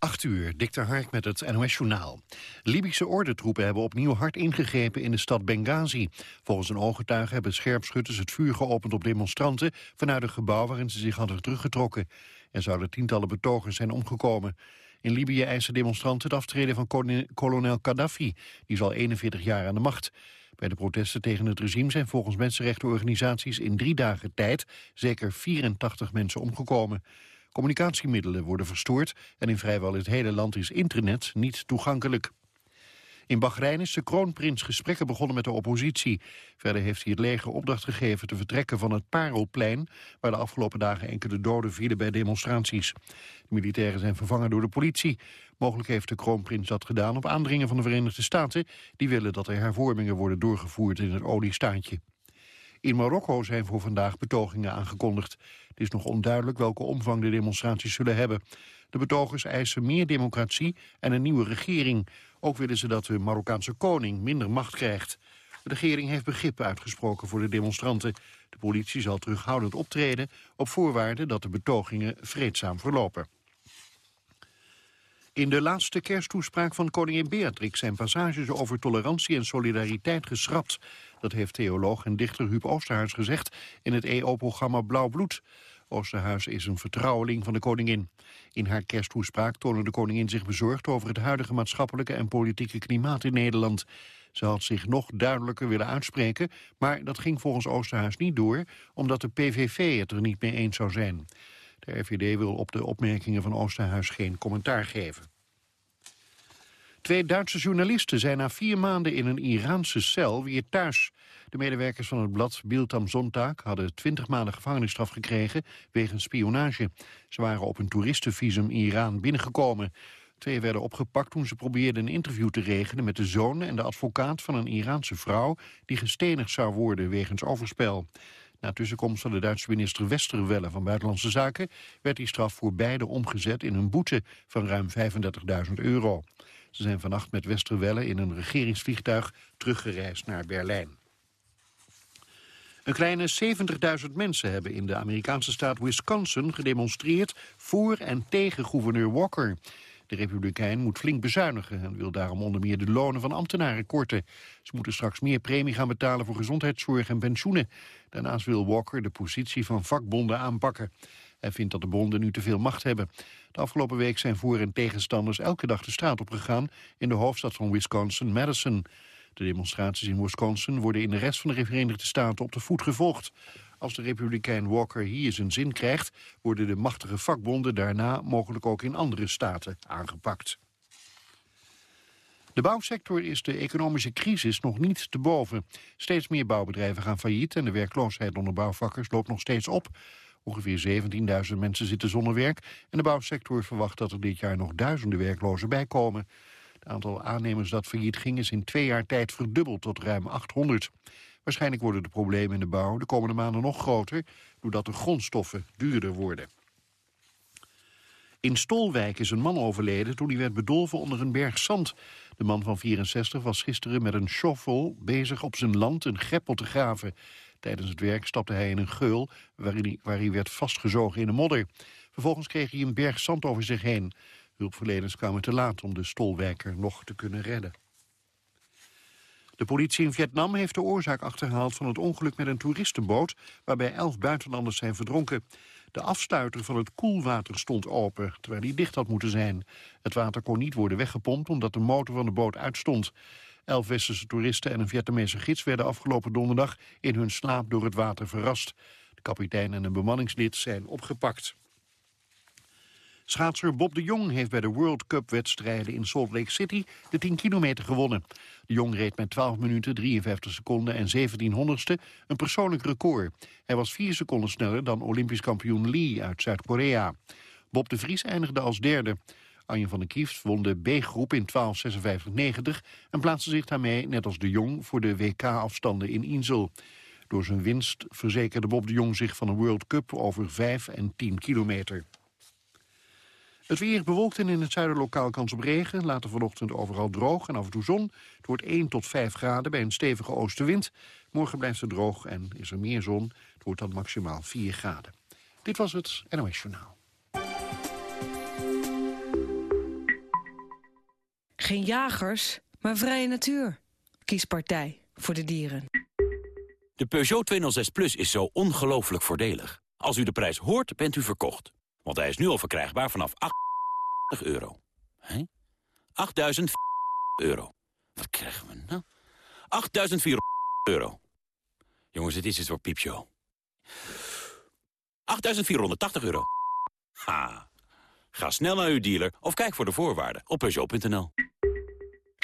8 uur, Dikter Hark met het NOS-journaal. Libische ordentroepen hebben opnieuw hard ingegrepen in de stad Benghazi. Volgens een ooggetuige hebben scherpschutters het vuur geopend op demonstranten... vanuit een gebouw waarin ze zich hadden teruggetrokken. Er zouden tientallen betogers zijn omgekomen. In Libië eisen demonstranten het aftreden van kolonel Gaddafi. Die is al 41 jaar aan de macht. Bij de protesten tegen het regime zijn volgens mensenrechtenorganisaties... in drie dagen tijd zeker 84 mensen omgekomen. Communicatiemiddelen worden verstoord en in vrijwel het hele land is internet niet toegankelijk. In Bahrein is de kroonprins gesprekken begonnen met de oppositie. Verder heeft hij het leger opdracht gegeven te vertrekken van het Parelplein... waar de afgelopen dagen enkele doden vielen bij demonstraties. De militairen zijn vervangen door de politie. Mogelijk heeft de kroonprins dat gedaan op aandringen van de Verenigde Staten... die willen dat er hervormingen worden doorgevoerd in het oliestaatje. In Marokko zijn voor vandaag betogingen aangekondigd. Het is nog onduidelijk welke omvang de demonstraties zullen hebben. De betogers eisen meer democratie en een nieuwe regering. Ook willen ze dat de Marokkaanse koning minder macht krijgt. De regering heeft begrip uitgesproken voor de demonstranten. De politie zal terughoudend optreden op voorwaarde dat de betogingen vreedzaam verlopen. In de laatste kersttoespraak van koningin Beatrix zijn passages over tolerantie en solidariteit geschrapt. Dat heeft theoloog en dichter Huub Oosterhuis gezegd in het EO-programma Blauw Bloed. Oosterhuis is een vertrouweling van de koningin. In haar kersttoespraak toonde de koningin zich bezorgd over het huidige maatschappelijke en politieke klimaat in Nederland. Ze had zich nog duidelijker willen uitspreken, maar dat ging volgens Oosterhuis niet door, omdat de PVV het er niet mee eens zou zijn. De RVD wil op de opmerkingen van Oosterhuis geen commentaar geven. Twee Duitse journalisten zijn na vier maanden in een Iraanse cel weer thuis. De medewerkers van het blad Bild am Sonntag hadden twintig maanden gevangenisstraf gekregen wegens spionage. Ze waren op een toeristenvisum Iran binnengekomen. Twee werden opgepakt toen ze probeerden een interview te regelen met de zoon en de advocaat van een Iraanse vrouw die gestenigd zou worden wegens overspel. Na tussenkomst van de Duitse minister Westerwelle van Buitenlandse Zaken werd die straf voor beide omgezet in een boete van ruim 35.000 euro. Ze zijn vannacht met Westerwelle in een regeringsvliegtuig teruggereisd naar Berlijn. Een kleine 70.000 mensen hebben in de Amerikaanse staat Wisconsin gedemonstreerd voor en tegen gouverneur Walker. De republikein moet flink bezuinigen en wil daarom onder meer de lonen van ambtenaren korten. Ze moeten straks meer premie gaan betalen voor gezondheidszorg en pensioenen. Daarnaast wil Walker de positie van vakbonden aanpakken. Hij vindt dat de bonden nu te veel macht hebben. De afgelopen week zijn voor- en tegenstanders elke dag de straat opgegaan... in de hoofdstad van Wisconsin, Madison. De demonstraties in Wisconsin worden in de rest van de Verenigde Staten op de voet gevolgd. Als de republikein Walker hier zijn zin krijgt... worden de machtige vakbonden daarna mogelijk ook in andere staten aangepakt. De bouwsector is de economische crisis nog niet te boven. Steeds meer bouwbedrijven gaan failliet en de werkloosheid onder bouwvakkers loopt nog steeds op. Ongeveer 17.000 mensen zitten zonder werk en de bouwsector verwacht dat er dit jaar nog duizenden werklozen bijkomen. Het aantal aannemers dat failliet ging is in twee jaar tijd verdubbeld tot ruim 800. Waarschijnlijk worden de problemen in de bouw de komende maanden nog groter... doordat de grondstoffen duurder worden. In Stolwijk is een man overleden toen hij werd bedolven onder een berg zand. De man van 64 was gisteren met een shovel bezig op zijn land een greppel te graven. Tijdens het werk stapte hij in een geul waar hij, waar hij werd vastgezogen in de modder. Vervolgens kreeg hij een berg zand over zich heen. Hulpverleners kwamen te laat om de stolwijker nog te kunnen redden. De politie in Vietnam heeft de oorzaak achterhaald van het ongeluk met een toeristenboot... waarbij elf buitenlanders zijn verdronken. De afstuiter van het koelwater stond open, terwijl die dicht had moeten zijn. Het water kon niet worden weggepompt omdat de motor van de boot uitstond. Elf westerse toeristen en een Vietnamese gids werden afgelopen donderdag in hun slaap door het water verrast. De kapitein en een bemanningslid zijn opgepakt. Schaatser Bob de Jong heeft bij de World Cup wedstrijden in Salt Lake City de 10 kilometer gewonnen. De Jong reed met 12 minuten, 53 seconden en 17 honderdste een persoonlijk record. Hij was 4 seconden sneller dan Olympisch kampioen Lee uit Zuid-Korea. Bob de Vries eindigde als derde. Anje van der Kieft won de B-groep in 12.56.90 en plaatste zich daarmee, net als de Jong, voor de WK-afstanden in Insel. Door zijn winst verzekerde Bob de Jong zich van een World Cup over 5 en 10 kilometer. Het weer bewolkt en in het zuiden lokaal kans op regen. Later vanochtend overal droog en af en toe zon. Het wordt 1 tot 5 graden bij een stevige oostenwind. Morgen blijft het droog en is er meer zon. Het wordt dan maximaal 4 graden. Dit was het NOS Journaal. Geen jagers, maar vrije natuur. Kies partij voor de dieren. De Peugeot 206 Plus is zo ongelooflijk voordelig. Als u de prijs hoort, bent u verkocht. Want hij is nu al verkrijgbaar vanaf 8 euro. Hé? 8.000 euro. Wat krijgen we nou? 8.400 euro. Jongens, dit is het voor piepshow. 8.480 euro. Ha. Ga snel naar uw dealer of kijk voor de voorwaarden op Peugeot.nl.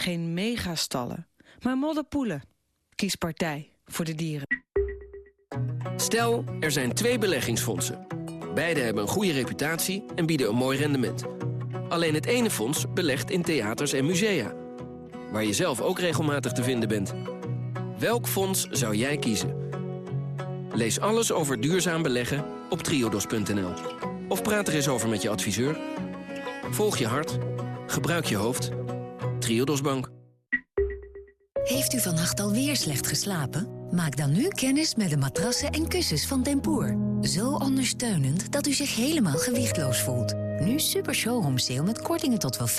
Geen megastallen, maar modderpoelen. Kies partij voor de dieren. Stel, er zijn twee beleggingsfondsen. Beide hebben een goede reputatie en bieden een mooi rendement. Alleen het ene fonds belegt in theaters en musea. Waar je zelf ook regelmatig te vinden bent. Welk fonds zou jij kiezen? Lees alles over duurzaam beleggen op triodos.nl. Of praat er eens over met je adviseur. Volg je hart. Gebruik je hoofd. Triodos Bank. Heeft u vannacht alweer slecht geslapen? Maak dan nu kennis met de matrassen en kussens van Tempoor. Zo ondersteunend dat u zich helemaal gewichtloos voelt. Nu super showroom sale met kortingen tot wel 50%.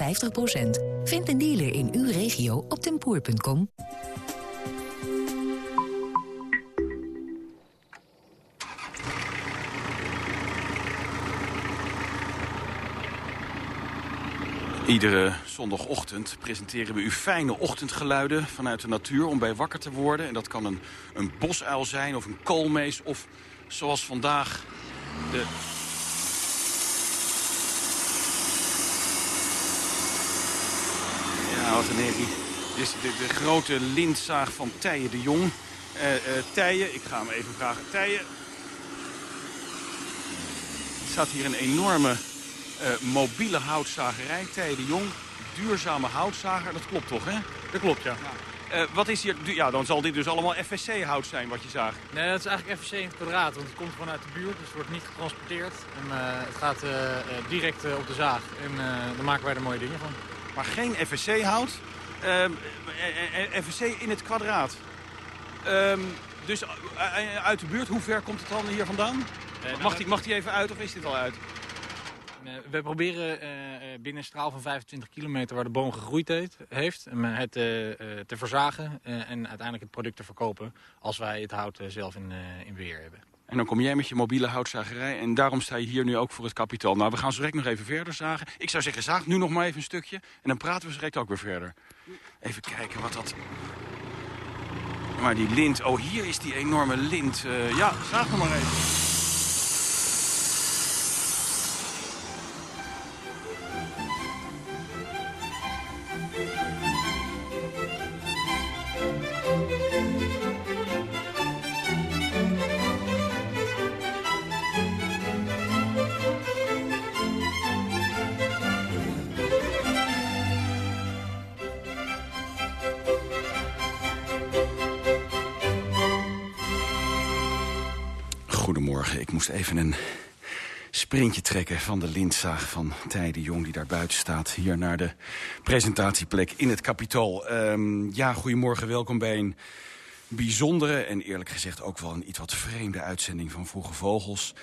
Vind een dealer in uw regio op tempoor.com. Iedere zondagochtend presenteren we u fijne ochtendgeluiden vanuit de natuur om bij wakker te worden. En dat kan een, een bosuil zijn of een koolmees of zoals vandaag de... Ja, wat een herrie. Dit is de, grote lintzaag van Tijen de Jong. Uh, uh, Tijen, ik ga hem even vragen. Tijen, er staat hier een enorme mobiele houtzagerij, Thij de Jong. Duurzame houtzager, dat klopt toch, hè? Dat klopt, ja. ja. Uh, wat is hier, ja, dan zal dit dus allemaal FSC-hout zijn wat je zag. Nee, dat is eigenlijk FSC in het kwadraat, want het komt gewoon uit de buurt. Dus het wordt niet getransporteerd. En, uh, het gaat direct op de zaag. En daar maken wij er mooie dingen van. Maar geen FSC-hout, ehm, FSC in het kwadraat. Um, dus uit de buurt, hoe ver komt het dan hier vandaan? mag, die, mag die even uit of is dit al uit? We proberen uh, binnen een straal van 25 kilometer waar de boom gegroeid heeft, heeft het te verzagen en uiteindelijk het product te verkopen als wij het hout zelf in, in beheer hebben. En dan kom jij met je mobiele houtzagerij en daarom sta je hier nu ook voor het kapitaal. Nou, we gaan zo direct nog even verder zagen. Ik zou zeggen, zaag nu nog maar even een stukje en dan praten we zo direct ook weer verder. Even kijken wat dat... Maar die lint, oh hier is die enorme lint. ja, zaag nog maar even. Even een sprintje trekken van de lintzaag van Tij de Jong... die daar buiten staat, hier naar de presentatieplek in het Capitool. Um, ja, goedemorgen, welkom bij een bijzondere... en eerlijk gezegd ook wel een iets wat vreemde uitzending van Vroege Vogels...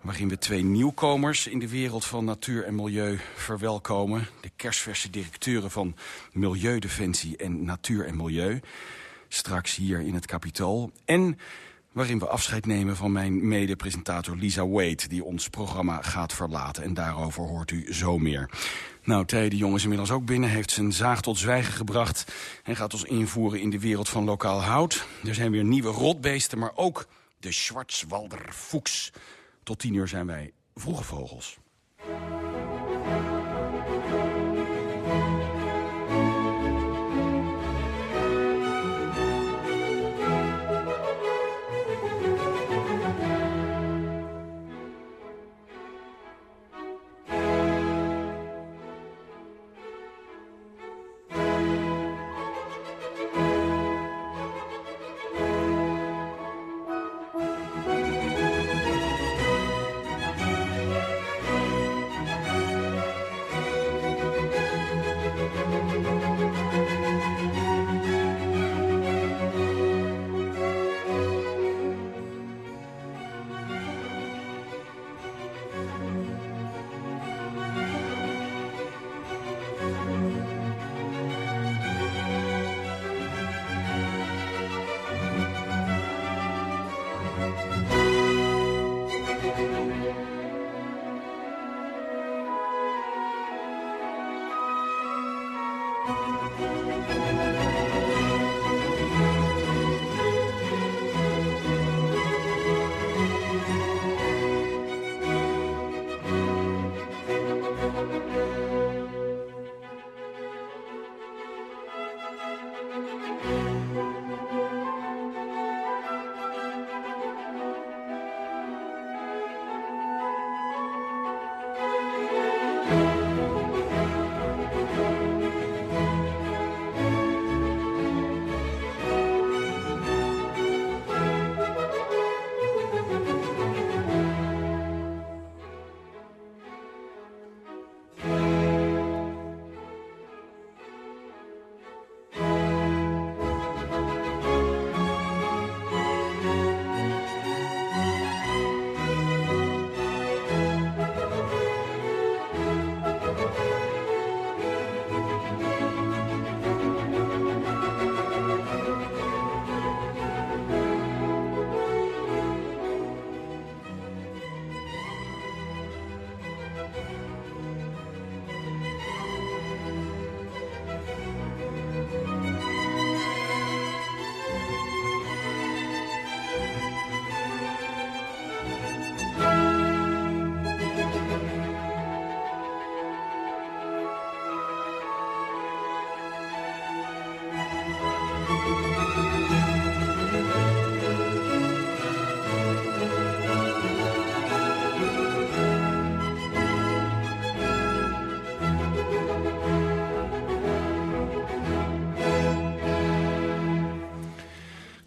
waarin we twee nieuwkomers in de wereld van natuur en milieu verwelkomen. De kerstverse directeuren van Milieudefensie en Natuur en Milieu. Straks hier in het Capitool. En waarin we afscheid nemen van mijn mede-presentator Lisa Wade... die ons programma gaat verlaten. En daarover hoort u zo meer. Nou, Thij de Jong is inmiddels ook binnen, heeft zijn zaag tot zwijgen gebracht... en gaat ons invoeren in de wereld van lokaal hout. Er zijn weer nieuwe rotbeesten, maar ook de Schwarzwalder Fuchs. Tot tien uur zijn wij vroege vogels.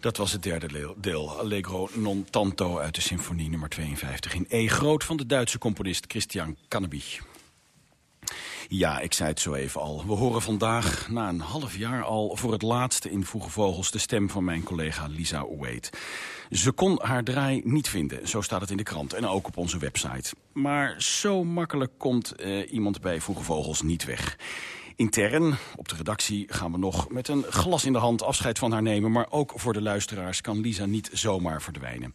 Dat was het derde deel, Allegro non tanto uit de symfonie nummer 52 in E groot van de Duitse componist Christian Cannabich. Ja, ik zei het zo even al. We horen vandaag, na een half jaar al... voor het laatste in Vroege Vogels de stem van mijn collega Lisa Wade. Ze kon haar draai niet vinden, zo staat het in de krant en ook op onze website. Maar zo makkelijk komt uh, iemand bij Vroege Vogels niet weg. Intern, op de redactie, gaan we nog met een glas in de hand afscheid van haar nemen. Maar ook voor de luisteraars kan Lisa niet zomaar verdwijnen.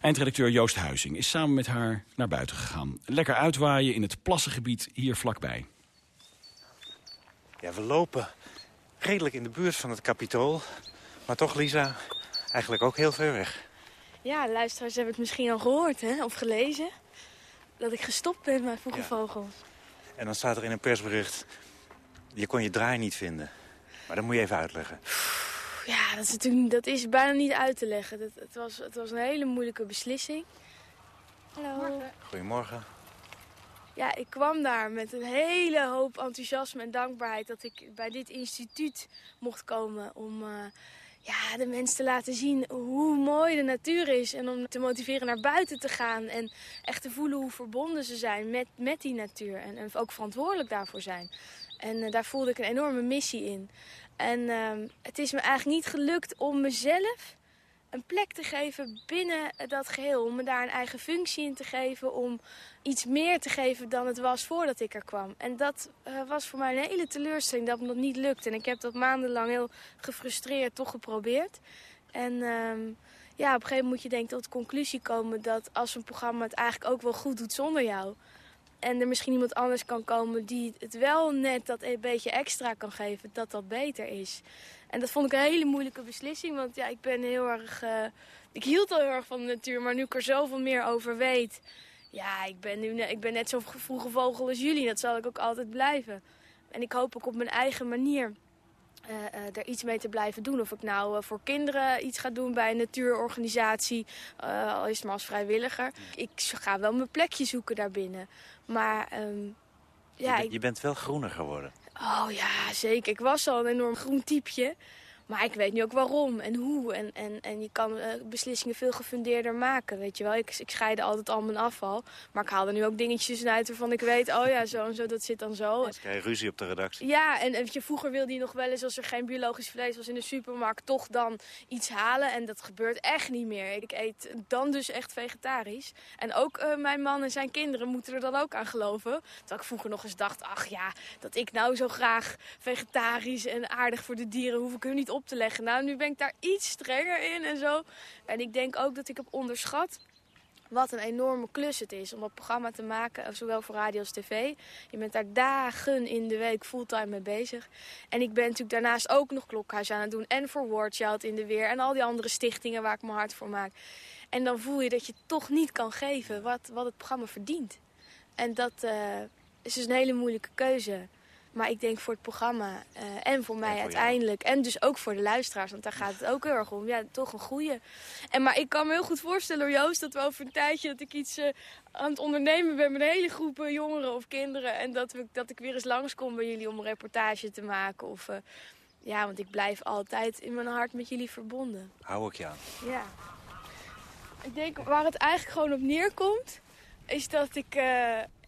Eindredacteur Joost Huizing is samen met haar naar buiten gegaan. Lekker uitwaaien in het plassengebied hier vlakbij. Ja, we lopen redelijk in de buurt van het kapitool. Maar toch, Lisa, eigenlijk ook heel ver weg. Ja, luisteraars hebben het misschien al gehoord hè? of gelezen. Dat ik gestopt ben met Vroege ja. Vogels. En dan staat er in een persbericht je kon je draai niet vinden. Maar dat moet je even uitleggen. Ja, dat is, natuurlijk, dat is bijna niet uit te leggen. Het, het, was, het was een hele moeilijke beslissing. Hallo. Goedemorgen. Ja, ik kwam daar met een hele hoop enthousiasme en dankbaarheid... dat ik bij dit instituut mocht komen om uh, ja, de mensen te laten zien hoe mooi de natuur is. En om te motiveren naar buiten te gaan en echt te voelen hoe verbonden ze zijn met, met die natuur. En, en ook verantwoordelijk daarvoor zijn. En uh, daar voelde ik een enorme missie in. En uh, het is me eigenlijk niet gelukt om mezelf een plek te geven binnen dat geheel. Om me daar een eigen functie in te geven. Om iets meer te geven dan het was voordat ik er kwam. En dat uh, was voor mij een hele teleurstelling dat me dat niet lukt. En ik heb dat maandenlang heel gefrustreerd toch geprobeerd. En uh, ja, op een gegeven moment moet je denk ik tot de conclusie komen... dat als een programma het eigenlijk ook wel goed doet zonder jou en er misschien iemand anders kan komen die het wel net dat een beetje extra kan geven, dat dat beter is. En dat vond ik een hele moeilijke beslissing, want ja, ik ben heel erg... Uh, ik hield al heel erg van de natuur, maar nu ik er zoveel meer over weet... Ja, ik ben, nu, ik ben net zo vroege vogel als jullie, dat zal ik ook altijd blijven. En ik hoop ook op mijn eigen manier uh, uh, er iets mee te blijven doen. Of ik nou uh, voor kinderen iets ga doen bij een natuurorganisatie, al is het maar als vrijwilliger. Ik ga wel mijn plekje zoeken daarbinnen. Maar um, ja... Je, ben, je bent wel groener geworden. Oh ja, zeker. Ik was al een enorm groen typeje. Maar ik weet nu ook waarom en hoe. En, en, en je kan uh, beslissingen veel gefundeerder maken, weet je wel. Ik, ik scheide altijd al mijn afval. Maar ik haal er nu ook dingetjes uit waarvan ik weet... oh ja, zo en zo, dat zit dan zo. Dan krijg je ruzie op de redactie. Ja, en weet je, vroeger wilde je nog wel eens... als er geen biologisch vlees was in de supermarkt... toch dan iets halen. En dat gebeurt echt niet meer. Ik eet dan dus echt vegetarisch. En ook uh, mijn man en zijn kinderen moeten er dan ook aan geloven. Terwijl ik vroeger nog eens dacht... ach ja, dat ik nou zo graag vegetarisch en aardig voor de dieren... hoef ik hun niet op te leggen. Nou, nu ben ik daar iets strenger in en zo. En ik denk ook dat ik heb onderschat wat een enorme klus het is om dat programma te maken, zowel voor radio als tv. Je bent daar dagen in de week fulltime mee bezig. En ik ben natuurlijk daarnaast ook nog Klokhuis aan het doen en voor Wordchild in de Weer en al die andere stichtingen waar ik mijn hart voor maak. En dan voel je dat je toch niet kan geven wat, wat het programma verdient. En dat uh, is dus een hele moeilijke keuze. Maar ik denk voor het programma uh, en voor mij En voor uiteindelijk. En dus ook voor de luisteraars, want daar gaat het ook heel erg om. Ja, toch een goeie. En, maar ik kan me heel goed voorstellen, Joost, dat we over een tijdje... dat ik iets uh, aan het ondernemen ben met een hele groep uh, jongeren of kinderen. En dat, we, dat ik weer eens langskom bij jullie om een reportage te maken. Of, ja, want ik blijf altijd in mijn hart met jullie verbonden. Hou ik je aan. Ja. Ik denk waar het eigenlijk gewoon op neerkomt... is dat ik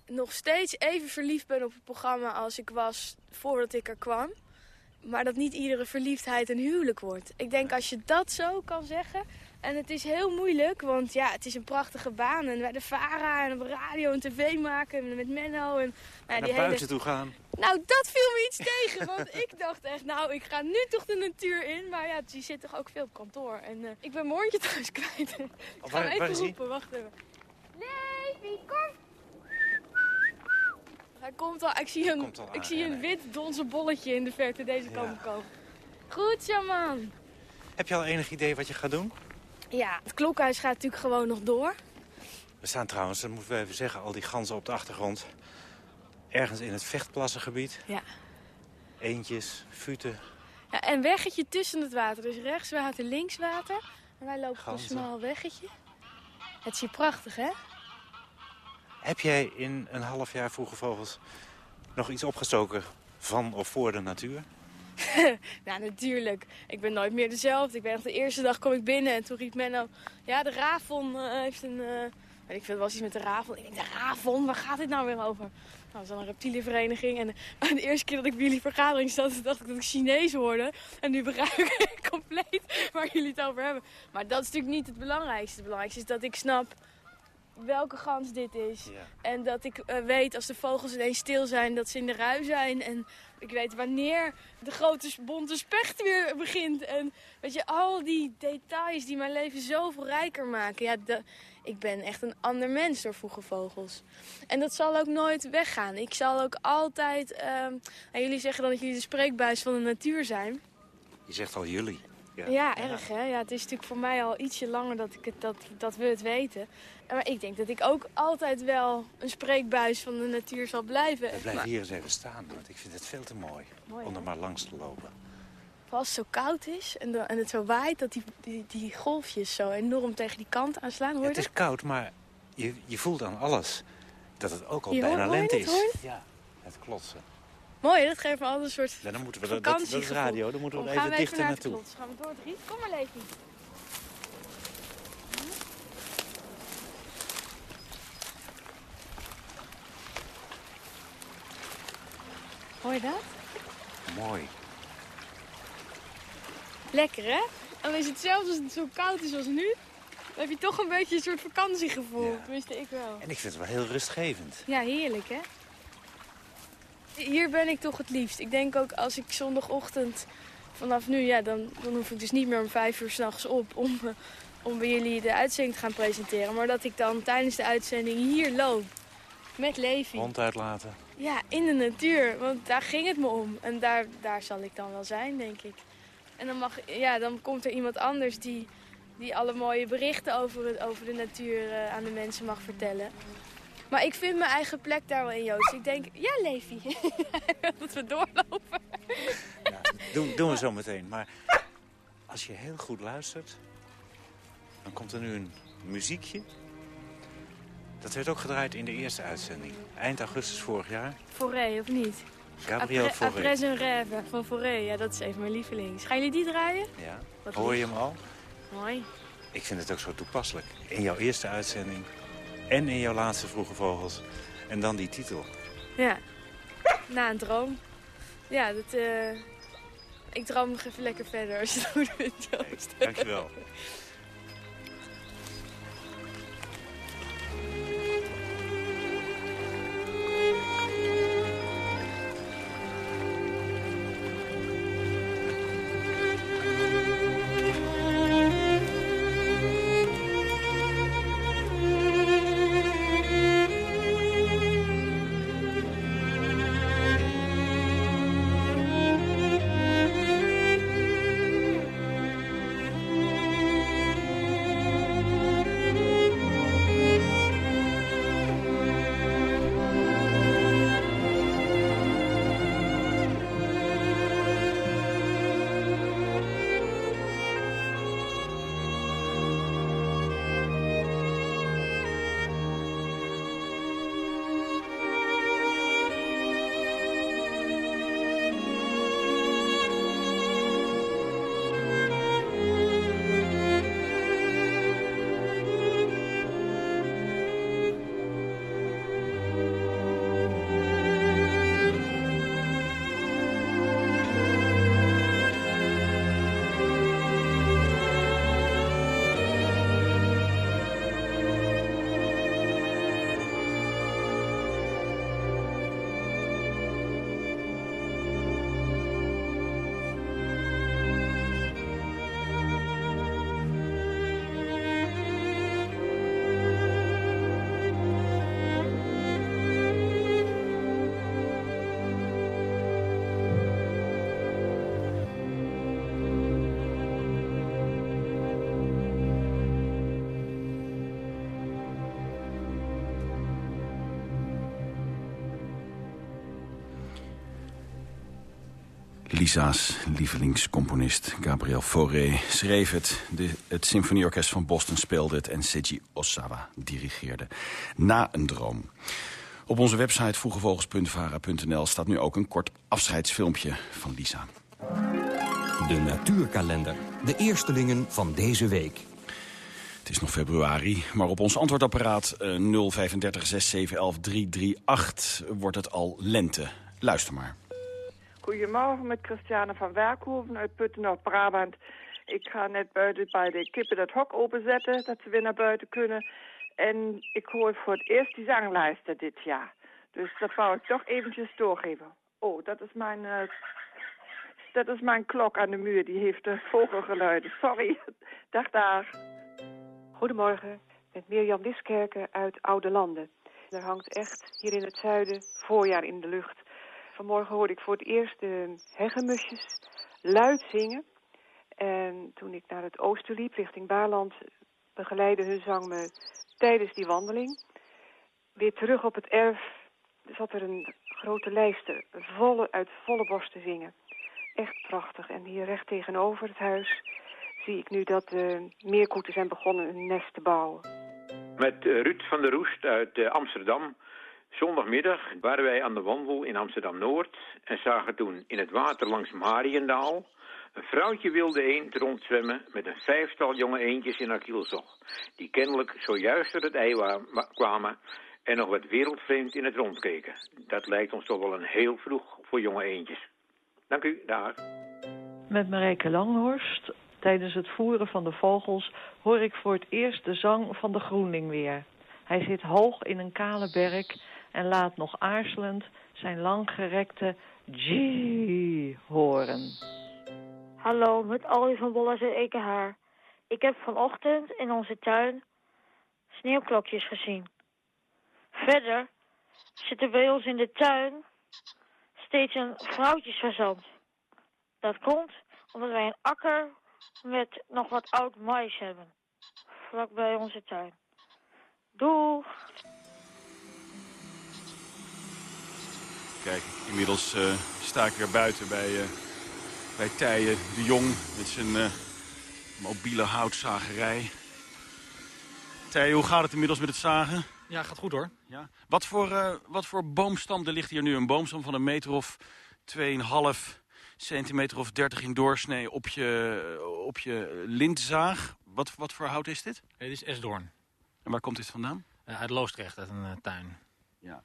nog steeds even verliefd ben op het programma als ik was voordat ik er kwam. Maar dat niet iedere verliefdheid een huwelijk wordt. Ik denk als je dat zo kan zeggen... En het is heel moeilijk, want ja, het is een prachtige baan. En bij de VARA en op radio en tv maken en met Menno. En, Naar nou, die buiten hele... toe gaan. Nou, dat viel me iets tegen. Want ik dacht echt, nou, ik ga nu toch de natuur in. Maar ja, die zit toch ook veel op kantoor. En uh, ik ben mijn hondje thuis kwijt. ik ga hem even roepen, wacht even. Levi, kom! Hij komt al, ik zie een, ik zie een wit donze bolletje in de verte deze kant op komen. Goed zo, man. Heb je al enig idee wat je gaat doen? Ja, het klokhuis gaat natuurlijk gewoon nog door. We staan trouwens, dat moeten we even zeggen, al die ganzen op de achtergrond. Ergens in het vechtplassengebied. Ja. Eentjes, futen. Ja, en weggetje tussen het water. Dus rechts water, links water. En wij lopen op een smal weggetje. Het is hier prachtig, hè? Heb jij in een half jaar Vroege Vogels nog iets opgestoken van of voor de natuur? Ja, natuurlijk. Ik ben nooit meer dezelfde. Ik ben echt de eerste dag kom ik binnen en toen riep Menno... Ja, de Ravon eh, heeft een... eh, weet ik veel, was iets met de Ravon. Ik denk, de Ravon, waar gaat dit nou weer over? Nou, dat is dan een reptielenvereniging. En eh, de eerste keer dat ik bij jullie vergadering zat, dacht ik dat ik Chinees hoorde. En nu begrijp ik compleet waar jullie het over hebben. Maar dat is natuurlijk niet het belangrijkste. Het belangrijkste is dat ik snap welke gans dit is. En dat ik eh, weet als de vogels ineens stil zijn, dat ze in de rui zijn. En ik weet wanneer de grote bonte specht weer begint. En weet je, al die details die mijn leven zoveel rijker maken. Ja, de- ik ben echt een ander mens door vroege vogels. En dat zal ook nooit weggaan. Ik zal ook altijd... ehm, en jullie zeggen dan dat jullie de spreekbuis van de natuur zijn. Je zegt al jullie. Ja, erg hè. Ja, het is natuurlijk voor mij al ietsje langer dat, ik het, dat, dat we het weten. Maar ik denk dat ik ook altijd wel een spreekbuis van de natuur zal blijven. We blijven Maar hier eens even staan, want ik vind het veel te mooi. Mooi, om er maar langs te lopen. Vooral als het zo koud is en, de- en het zo waait, dat die, die, die golfjes zo enorm tegen die kant aanslaan. Hoor je Het is koud, maar je, je voelt aan alles dat het ook al Je bijna hoort- hoor je lente het, is. hoor je Ja, het klotsen. Mooi, dat geeft me altijd een soort Ja, dan moeten we dat, dat, dat is radio, dan moeten we gaan even we dichter naartoe. Gaan we door het riet? Kom maar, Levi. Hoor je dat? Mooi. Lekker, hè? Dan is het zelfs als het zo koud is als nu, dan heb je toch een beetje een soort vakantiegevoel. Ja. Tenminste, ik wel. En ik vind het wel heel rustgevend. Ja, heerlijk, hè? Hier ben ik toch het liefst. Ik denk ook als ik zondagochtend vanaf nu, ja, dan, dan hoef ik dus niet meer om vijf uur s'nachts op om, eh, om bij jullie de uitzending te gaan presenteren. Maar dat ik dan tijdens de uitzending hier loop met Levi. Hond uitlaten. Ja, in de natuur. Want daar ging het me om. En daar, daar zal ik dan wel zijn, denk ik. En dan, mag, ja, dan komt er iemand anders die, die alle mooie berichten over, het, over de natuur eh, aan de mensen mag vertellen. Maar ik vind mijn eigen plek daar wel in, Joost. Ik denk, ja, Levi. dat we doorlopen. Ja, doen, doen we zo meteen. Maar als je heel goed luistert, dan komt er nu een muziekje. Dat werd ook gedraaid in de eerste uitzending. Eind augustus vorig jaar. Forêt, of niet? Gabriel Fauré. Après un rêve van Forêt. Ja, dat is even mijn lievelings. Gaan jullie die draaien? Ja. Wat Hoor je hem al? Mooi. Ik vind het ook zo toepasselijk. In jouw eerste uitzending en in jouw laatste Vroege Vogels. En dan die titel. Ja, na een droom. Ja, dat, eh, ik droom nog even lekker verder als je het goed vindt, Joost. Dankjewel. Lisa's lievelingscomponist Gabriel Fauré schreef het. De, het Symfonieorkest van Boston speelde het en Seiji Osawa dirigeerde. Na een droom. Op onze website vroegevogels.vara.nl staat nu ook een kort afscheidsfilmpje van Lisa. De natuurkalender. De eerstelingen van deze week. Het is nog februari, maar op ons antwoordapparaat uh, 035 6711 338 wordt het al lente. Luister maar. Goedemorgen met Christiane van Werkhoven uit Putten, Noord-Brabant. Ik ga net buiten bij de kippen dat hok openzetten, dat ze weer naar buiten kunnen. En ik hoor voor het eerst die zanglijsten dit jaar. Dus dat wou ik toch eventjes doorgeven. Oh, dat is mijn, uh, dat is mijn klok aan de muur. Die heeft de vogelgeluiden. Sorry. Dag, dag. Goedemorgen, met Mirjam Liskerken uit Oude Landen. Er hangt echt hier in het zuiden voorjaar in de lucht. Vanmorgen hoorde ik voor het eerst de hegemusjes luid zingen. En toen ik naar het oosten liep, richting Baarland, begeleidde hun zang me tijdens die wandeling. Weer terug op het erf zat er een grote lijster, volle, uit volle borst zingen. Echt prachtig. En hier recht tegenover het huis zie ik nu dat de meerkoeten zijn begonnen een nest te bouwen. Met Ruud van der Roest uit Amsterdam Zondagmiddag waren wij aan de wandel in Amsterdam-Noord en zagen toen in het water langs Mariendaal een vrouwtje wilde eend rondzwemmen met een vijftal jonge eendjes in haar kielzog, die kennelijk zojuist uit het ei kwamen en nog wat wereldvreemd in het rond keken. Dat lijkt ons toch wel een heel vroeg voor jonge eendjes. Dank u, daar. Met Marijke Langhorst. Tijdens het voeren van de vogels hoor ik voor het eerst de zang van de groenling weer. Hij zit hoog in een kale berk en laat nog aarzelend zijn langgerekte G horen. Hallo, met Aldi van Bollas en Ekenhaar. Ik heb vanochtend in onze tuin sneeuwklokjes gezien. Verder zit er bij ons in de tuin steeds een vrouwtjesverzand. Dat komt omdat wij een akker met nog wat oud mais hebben. Vlakbij onze tuin. Doeg! Kijk, inmiddels uh, sta ik weer buiten bij, uh, bij Tijen de Jong met zijn uh, mobiele houtzagerij. Tijen, hoe gaat het inmiddels met het zagen? Ja, gaat goed hoor. Ja. Wat, voor, wat voor boomstam, er ligt hier nu een boomstam van een meter of 2,5 centimeter of 30 in doorsnee op je, op je lintzaag. Wat, wat voor hout is dit? Dit is esdoorn. En waar komt dit vandaan? uit Loostrecht, uit een tuin. Ja.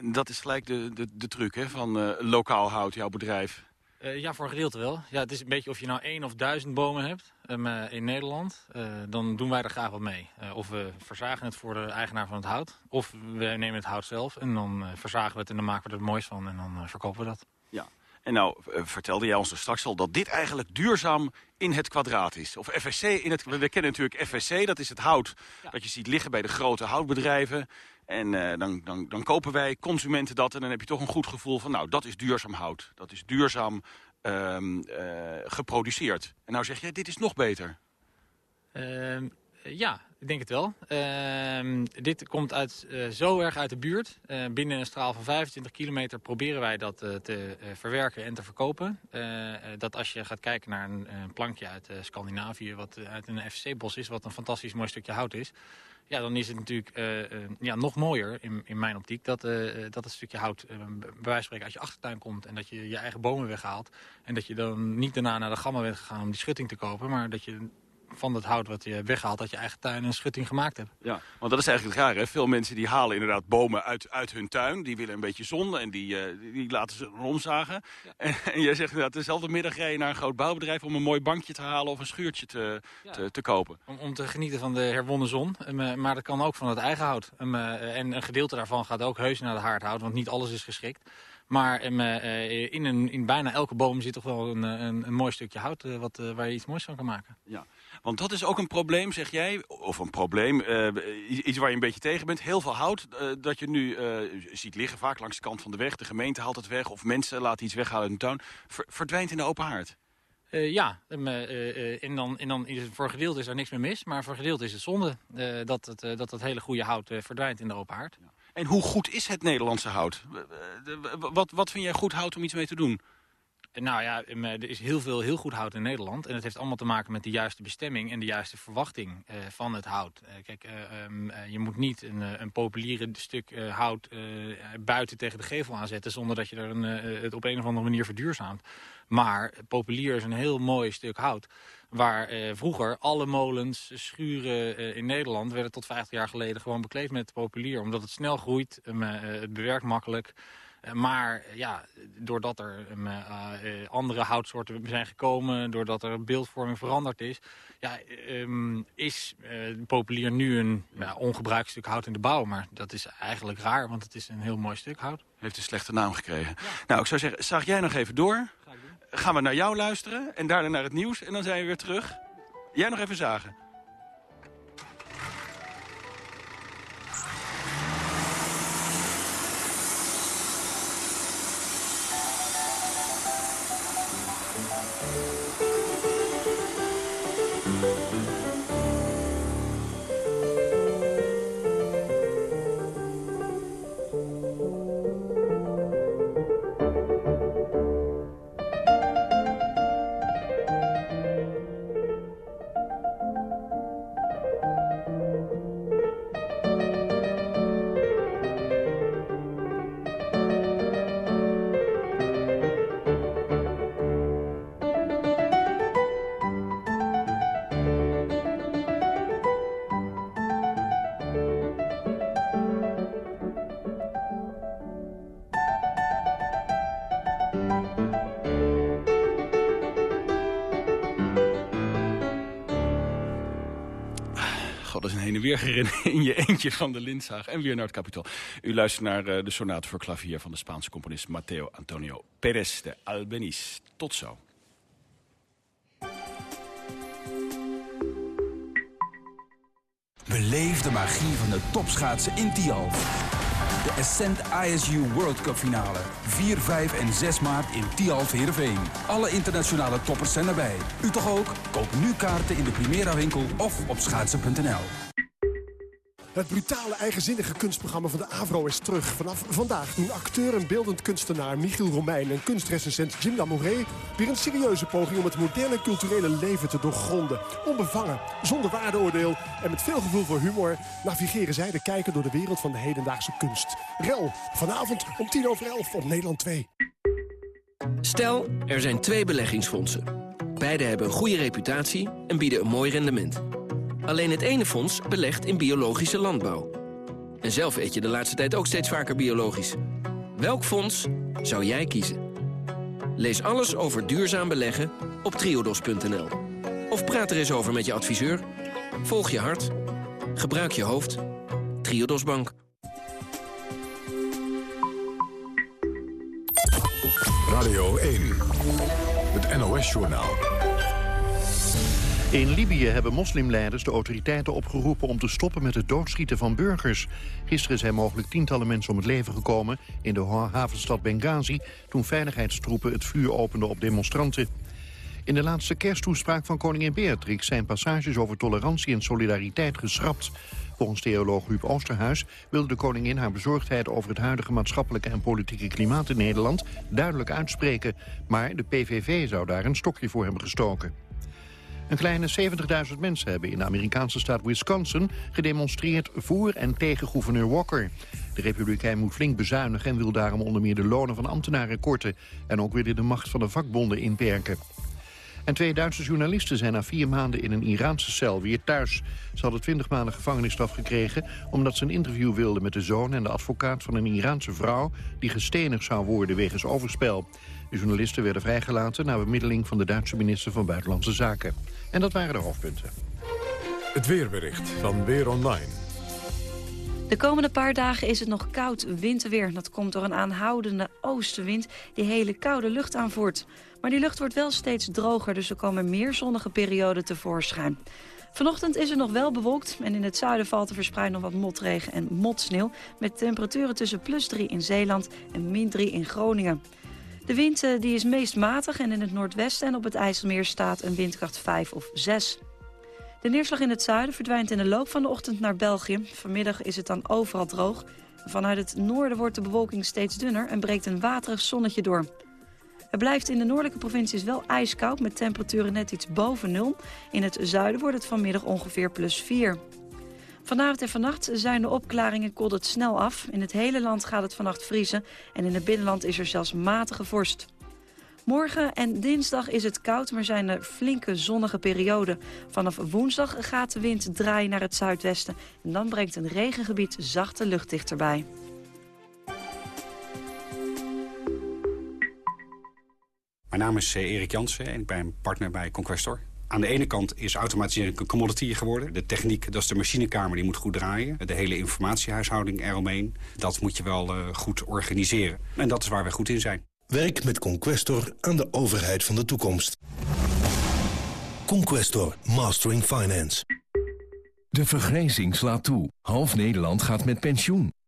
Dat is gelijk de, de, de truc hè, van uh, lokaal hout, jouw bedrijf. Uh, ja, voor een gedeelte wel. Ja, het is een beetje of je nou één of duizend bomen hebt um, uh, in Nederland. dan doen wij er graag wat mee. of we verzagen het voor de eigenaar van het hout. Of we nemen het hout zelf en dan verzagen we het en dan maken we er het moois van. En dan verkopen we dat. Ja. En nou vertelde jij ons er straks al dat dit eigenlijk duurzaam in het kwadraat is. Of FSC in het... We kennen natuurlijk FSC, dat is het hout ja. dat je ziet liggen bij de grote houtbedrijven. En uh, dan, dan, dan kopen wij consumenten dat en dan heb je toch een goed gevoel van... nou, dat is duurzaam hout. Dat is duurzaam um, uh, geproduceerd. En nou zeg je, dit is nog beter. Uh, ja, ik denk het wel. Ehm, dit komt uit, uh, zo erg uit de buurt. Binnen een straal van 25 kilometer proberen wij dat te verwerken en te verkopen. dat als je gaat kijken naar een, plankje uit Scandinavië, wat uit een FCC-bos is, wat een fantastisch mooi stukje hout is. Ja, dan is het natuurlijk ja, nog mooier in, in mijn optiek dat, dat het stukje hout bij wijze van spreken uit je achtertuin komt. En dat je je eigen bomen weghaalt. En dat je dan niet daarna naar de gamma bent gegaan om die schutting te kopen, maar dat je van het hout wat je weghaalt... dat je eigen tuin een schutting gemaakt hebt. Ja, want dat is eigenlijk raar, hè? Veel mensen die halen inderdaad bomen uit, uit hun tuin. Die willen een beetje zon en die, uh, die laten ze omzagen. Ja. En, en, jij zegt inderdaad, dezelfde middag rij je naar een groot bouwbedrijf... om een mooi bankje te halen of een schuurtje te, ja. te, te, kopen. Om, om, te genieten van de herwonnen zon. Um, maar dat kan ook van het eigen hout. Uh, en een gedeelte daarvan gaat ook heus naar het haardhout, want niet alles is geschikt. Maar in, een, in bijna elke boom zit toch wel een, een, een mooi stukje hout wat, waar je iets moois van kan maken. Ja. Want dat is ook een probleem, zeg jij, of een probleem, uh, iets waar je een beetje tegen bent. Heel veel hout uh, dat je nu uh, ziet liggen, vaak langs de kant van de weg. De gemeente haalt het weg of mensen laten iets weghalen in de tuin. Ver, verdwijnt in de open haard. ja, en dan, en dan is voor gedeelte is er niks meer mis, maar voor gedeelte is het zonde dat, het, dat het hele goede hout verdwijnt in de open haard. En hoe goed is het Nederlandse hout? Wat, wat vind jij goed hout om iets mee te doen? Nou ja, eh, er is heel veel heel goed hout in Nederland. En het heeft allemaal te maken met de juiste bestemming en de juiste verwachting eh, van het hout. Eh, kijk, eh, em, eh, je moet niet een, een populiere stuk hout buiten tegen de gevel aanzetten... zonder dat je er een, het op een of andere manier verduurzaamt. Maar populier is een heel mooi stuk hout. Waar vroeger alle molens, schuren in Nederland... werden tot 50 jaar geleden gewoon bekleed met populier. Omdat het snel groeit, het bewerkt makkelijk... Maar ja, doordat er eh, eh, andere houtsoorten zijn gekomen... doordat er beeldvorming veranderd is... Ja, ehm, is eh, populier nu een ja, ongebruikt stuk hout in de bouw. Maar dat is eigenlijk raar, want het is een heel mooi stuk hout. Heeft een slechte naam gekregen. Nou, ik zou zeggen, zag jij nog even door? Gaan we naar jou luisteren en daarna naar het nieuws en dan zijn we weer terug. Jij nog even zagen. in je eentje van de Lindzaag. En weer naar het Capitool. U luistert naar eh, de sonate voor klavier van de Spaanse componist Matteo Antonio Pérez de Albeniz. Tot zo. Beleef de magie van de topschaatsen in Tialf. De Ascent ISU World Cup finale. 4, 5 en 6 maart in Tialf Heerenveen. Alle internationale toppers zijn erbij. U toch ook? Koop nu kaarten in de Primera winkel of op schaatsen.nl. Het brutale, eigenzinnige kunstprogramma van de AVRO is terug. Vanaf vandaag doen acteur en beeldend kunstenaar Michiel Romein... en kunstrecensent Jim Lamouret weer een serieuze poging... om het moderne culturele leven te doorgronden. Onbevangen, zonder waardeoordeel en met veel gevoel voor humor... navigeren zij de kijker door de wereld van de hedendaagse kunst. Rel, vanavond om tien over elf op Nederland 2. Stel, er zijn twee beleggingsfondsen. Beide hebben een goede reputatie en bieden een mooi rendement. Alleen het ene fonds belegt in biologische landbouw. En zelf eet je de laatste tijd ook steeds vaker biologisch. Welk fonds zou jij kiezen? Lees alles over duurzaam beleggen op triodos.nl. Of praat er eens over met je adviseur. Volg je hart. Gebruik je hoofd. Triodos Bank. Radio 1. Het NOS-journaal. In Libië hebben moslimleiders de autoriteiten opgeroepen om te stoppen met het doodschieten van burgers. Gisteren zijn mogelijk tientallen mensen om het leven gekomen in de havenstad Benghazi toen veiligheidstroepen het vuur openden op demonstranten. In de laatste kersttoespraak van koningin Beatrix zijn passages over tolerantie en solidariteit geschrapt. Volgens theoloog Huub Oosterhuis wilde de koningin haar bezorgdheid over het huidige maatschappelijke en politieke klimaat in Nederland duidelijk uitspreken. Maar de PVV zou daar een stokje voor hebben gestoken. Een kleine 70.000 mensen hebben in de Amerikaanse staat Wisconsin gedemonstreerd voor en tegen gouverneur Walker. De republikein moet flink bezuinigen en wil daarom onder meer de lonen van ambtenaren korten en ook weer de macht van de vakbonden inperken. En twee Duitse journalisten zijn na vier maanden in een Iraanse cel weer thuis. Ze hadden 20 maanden gevangenisstraf gekregen... omdat ze een interview wilden met de zoon en de advocaat van een Iraanse vrouw... die gestenigd zou worden wegens overspel. De journalisten werden vrijgelaten na bemiddeling van de Duitse minister van Buitenlandse Zaken. En dat waren de hoofdpunten. Het weerbericht van Weer Online. De komende paar dagen is het nog koud winterweer. Dat komt door een aanhoudende oostenwind die hele koude lucht aanvoert. Maar die lucht wordt wel steeds droger, dus er komen meer zonnige perioden tevoorschijn. Vanochtend is het nog wel bewolkt en in het zuiden valt er verspreid nog wat motregen en motsneeuw... met temperaturen tussen plus 3 in Zeeland en min 3 in Groningen. De wind eh, die is meest matig en in het noordwesten en op het IJsselmeer staat een windkracht 5 of 6. De neerslag in het zuiden verdwijnt in de loop van de ochtend naar België. Vanmiddag is het dan overal droog. Vanuit het noorden wordt de bewolking steeds dunner en breekt een waterig zonnetje door. Het blijft in de noordelijke provincies wel ijskoud... met temperaturen net iets boven nul. In het zuiden wordt het vanmiddag ongeveer plus 4. Vanavond en vannacht zijn de opklaringen koelt het snel af. In het hele land gaat het vannacht vriezen. En in het binnenland is er zelfs matige vorst. Morgen en dinsdag is het koud, maar zijn er flinke zonnige perioden. Vanaf woensdag gaat de wind draaien naar het zuidwesten. En dan brengt een regengebied zachte lucht dichterbij. Mijn naam is eh, Erik Jansen en ik ben partner bij Conquestor. Aan de ene kant is automatisering een commodity geworden. De techniek, dat is de machinekamer, die moet goed draaien. De hele informatiehuishouding eromheen, dat moet je wel uh, goed organiseren. En dat is waar we goed in zijn. Werk met Conquestor aan de overheid van de toekomst. Conquestor, Mastering Finance. De vergrijzing slaat toe. Half Nederland gaat met pensioen.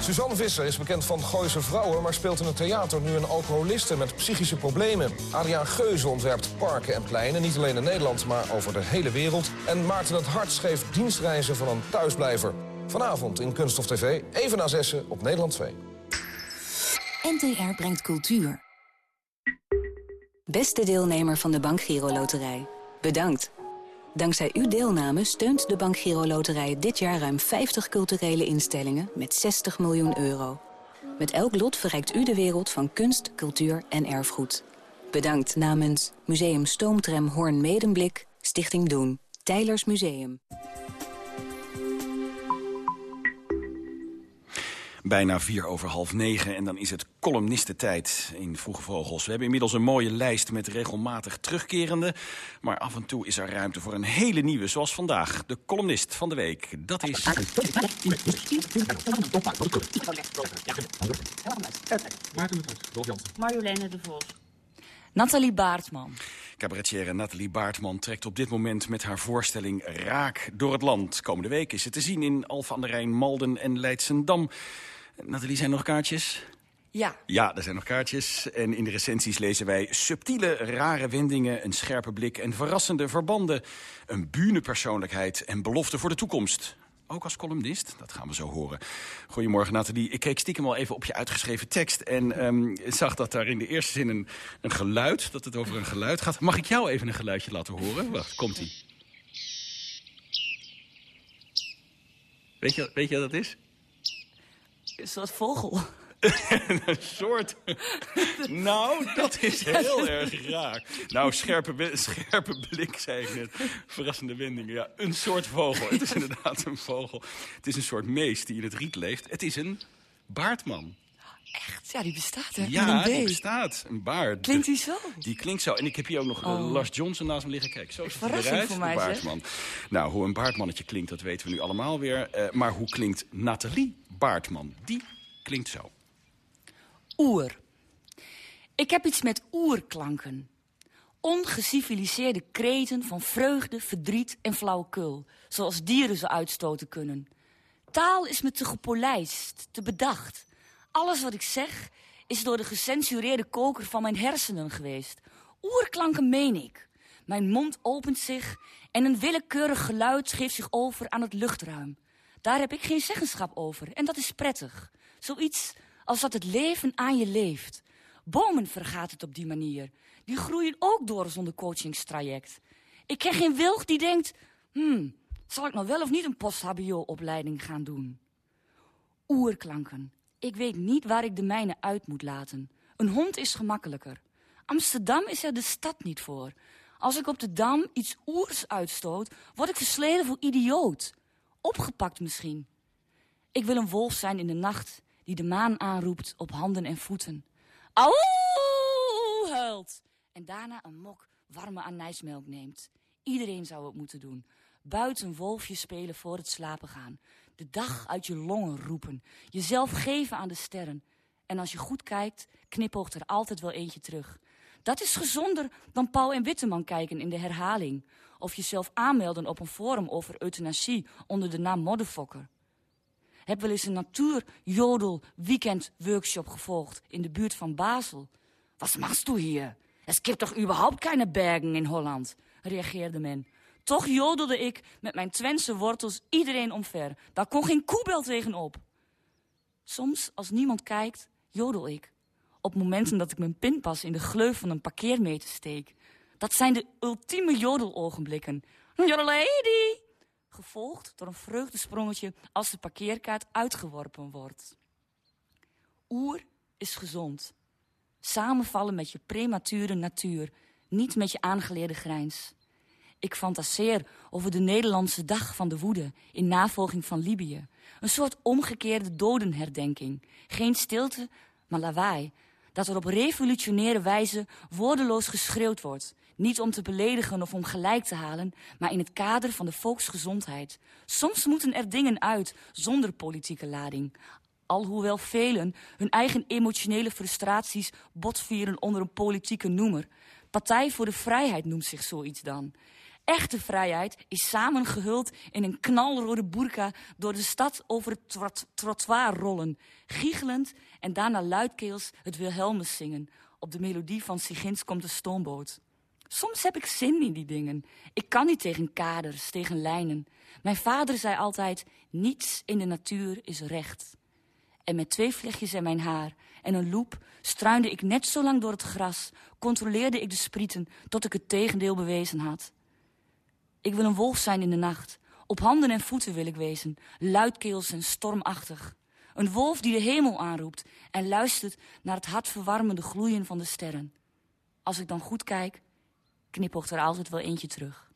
Suzanne Visser is bekend van Gooise Vrouwen... maar speelt in het theater nu een alcoholiste met psychische problemen. Adriaan Geuze ontwerpt parken en pleinen, niet alleen in Nederland... maar over de hele wereld. En Maarten het Hart schreef dienstreizen van een thuisblijver. Vanavond in Kunst of TV, even na zessen op Nederland 2. NTR brengt cultuur. Beste deelnemer van de Bank Giro Loterij. Bedankt. Dankzij uw deelname steunt de Bank Giro Loterij dit jaar ruim 50 culturele instellingen met 60 miljoen euro. Met elk lot verrijkt u de wereld van kunst, cultuur en erfgoed. Bedankt namens Museum Stoomtram Hoorn Medemblik, Stichting Doen, Tijlers Museum. Bijna vier over half negen en dan is het columnistentijd in Vroege Vogels. We hebben inmiddels een mooie lijst met regelmatig terugkerende. Maar af en toe is er ruimte voor een hele nieuwe, zoals vandaag. De columnist van de week, dat is... Marjoleine de Vos. Nathalie Baartman. Cabaretière Nathalie Baartman trekt op dit moment met haar voorstelling Raak door het land. Komende week is het te zien in Alphen aan de Rijn, Malden en Leidsendam. Nathalie, zijn er nog kaartjes? Ja. Ja, er zijn nog kaartjes. En in de recensies lezen wij subtiele, rare wendingen... een scherpe blik en verrassende verbanden. Een bune persoonlijkheid en belofte voor de toekomst. Ook als columnist, dat gaan we zo horen. Goedemorgen Nathalie. Ik keek stiekem al even op je uitgeschreven tekst... en um, zag dat daar in de eerste zin een, een geluid, dat het over een geluid gaat. Mag ik jou even een geluidje laten horen? Wacht, komt-ie. Weet je, weet je wat dat is? Een soort vogel. een soort... nou, dat is heel erg raar. Nou, scherpe, scherpe blik, zei ik net. Verrassende wendingen. Ja, een soort vogel. Het is inderdaad een vogel. Het is een soort mees die in het riet leeft. Het is een baardman. Echt? Ja, die bestaat, hè? Ja, die bestaat. Een baard. Klinkt die zo? Die klinkt zo. En ik heb hier ook nog Oh. Lars Johnson naast me liggen. Kijk, zo hij Verrassing eruit, voor mij, zeg. baardman. Nou, hoe een baardmannetje klinkt, dat weten we nu allemaal weer. Eh, maar hoe klinkt Nathalie Baardman? Die klinkt zo. Oer. Ik heb iets met oerklanken. Ongeciviliseerde kreten van vreugde, verdriet en flauwekul. Zoals dieren ze uitstoten kunnen. Taal is me te gepolijst, te bedacht. Alles wat ik zeg is door de gecensureerde koker van mijn hersenen geweest. Oerklanken meen ik. Mijn mond opent zich en een willekeurig geluid geeft zich over aan het luchtruim. Daar heb ik geen zeggenschap over en dat is prettig. Zoiets als dat het leven aan je leeft. Bomen vergaat het op die manier. Die groeien ook door zonder coachingstraject. Ik ken geen wilg die denkt... Hmm, zal ik nou wel of niet een post-HBO-opleiding gaan doen? Oerklanken. Ik weet niet waar ik de mijne uit moet laten. Een hond is gemakkelijker. Amsterdam is er de stad niet voor. Als ik op de Dam iets oers uitstoot, word ik versleden voor idioot. Opgepakt misschien. Ik wil een wolf zijn in de nacht die de maan aanroept op handen en voeten. Auw, huilt. En daarna een mok warme anijsmelk neemt. Iedereen zou het moeten doen. Buiten wolfje spelen voor het slapen gaan. De dag uit je longen roepen. Jezelf geven aan de sterren. En als je goed kijkt, knipoogt er altijd wel eentje terug. Dat is gezonder dan Paul en Witteman kijken in de herhaling. Of jezelf aanmelden op een forum over euthanasie onder de naam modderfokker. Heb wel eens een natuurjodel weekend workshop gevolgd in de buurt van Basel. Wat machst du hier? Es gibt toch überhaupt keine bergen in Holland, reageerde men. Toch jodelde ik met mijn Twentse wortels iedereen omver. Daar kon geen koebel tegenop. Soms, als niemand kijkt, jodel ik. Op momenten dat ik mijn pinpas in de gleuf van een parkeermeter steek. Dat zijn de ultieme jodelogenblikken. Jodelady! Gevolgd door een vreugdesprongetje als de parkeerkaart uitgeworpen wordt. Oer is gezond. Samenvallen met je premature natuur, niet met je aangeleerde grijns. Ik fantaseer over de Nederlandse dag van de woede in navolging van Libië. Een soort omgekeerde dodenherdenking. Geen stilte, maar lawaai. Dat er op revolutionaire wijze woordeloos geschreeuwd wordt. Niet om te beledigen of om gelijk te halen, maar in het kader van de volksgezondheid. Soms moeten er dingen uit, zonder politieke lading. Alhoewel velen hun eigen emotionele frustraties botvieren onder een politieke noemer. Partij voor de Vrijheid noemt zich zoiets dan. Echte vrijheid is samengehuld in een knalrode burka door de stad over het trottoir rollen. Giechelend en daarna luidkeels het Wilhelmus zingen. Op de melodie van Sigins komt de stoomboot. Soms heb ik zin in die dingen. Ik kan niet tegen kaders, tegen lijnen. Mijn vader zei altijd, niets in de natuur is recht. En met twee vlechtjes in mijn haar en een loep struinde ik net zo lang door het gras, controleerde ik de sprieten tot ik het tegendeel bewezen had. Ik wil een wolf zijn in de nacht. Op handen en voeten wil ik wezen, luidkeels en stormachtig. Een wolf die de hemel aanroept en luistert naar het hartverwarmende gloeien van de sterren. Als ik dan goed kijk, knipoogt er altijd wel eentje terug.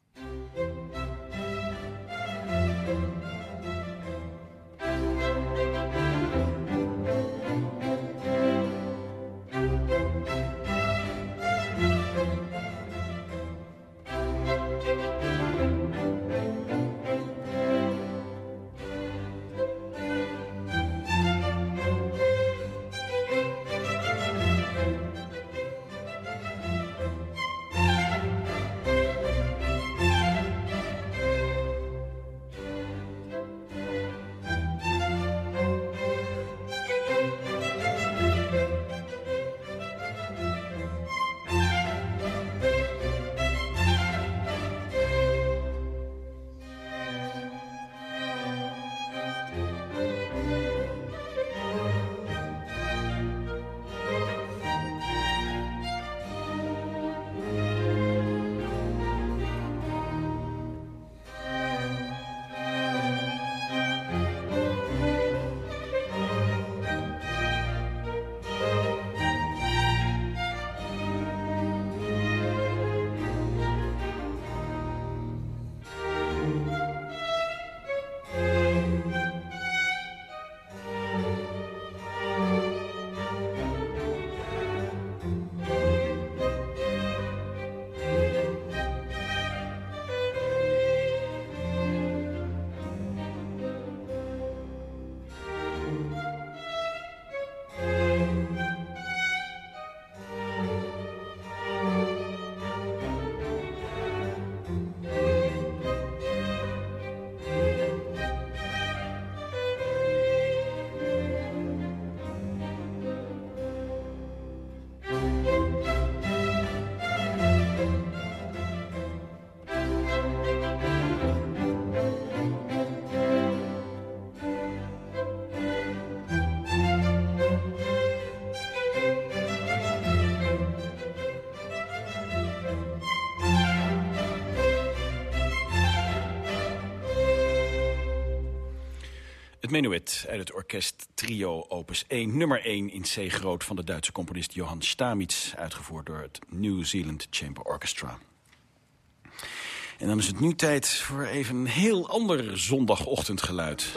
Het menuet uit het orkest Trio Opus 1, nummer 1 in C groot... van de Duitse componist Johann Stamitz, uitgevoerd door het New Zealand Chamber Orchestra. En dan is het nu tijd voor even een heel ander zondagochtendgeluid.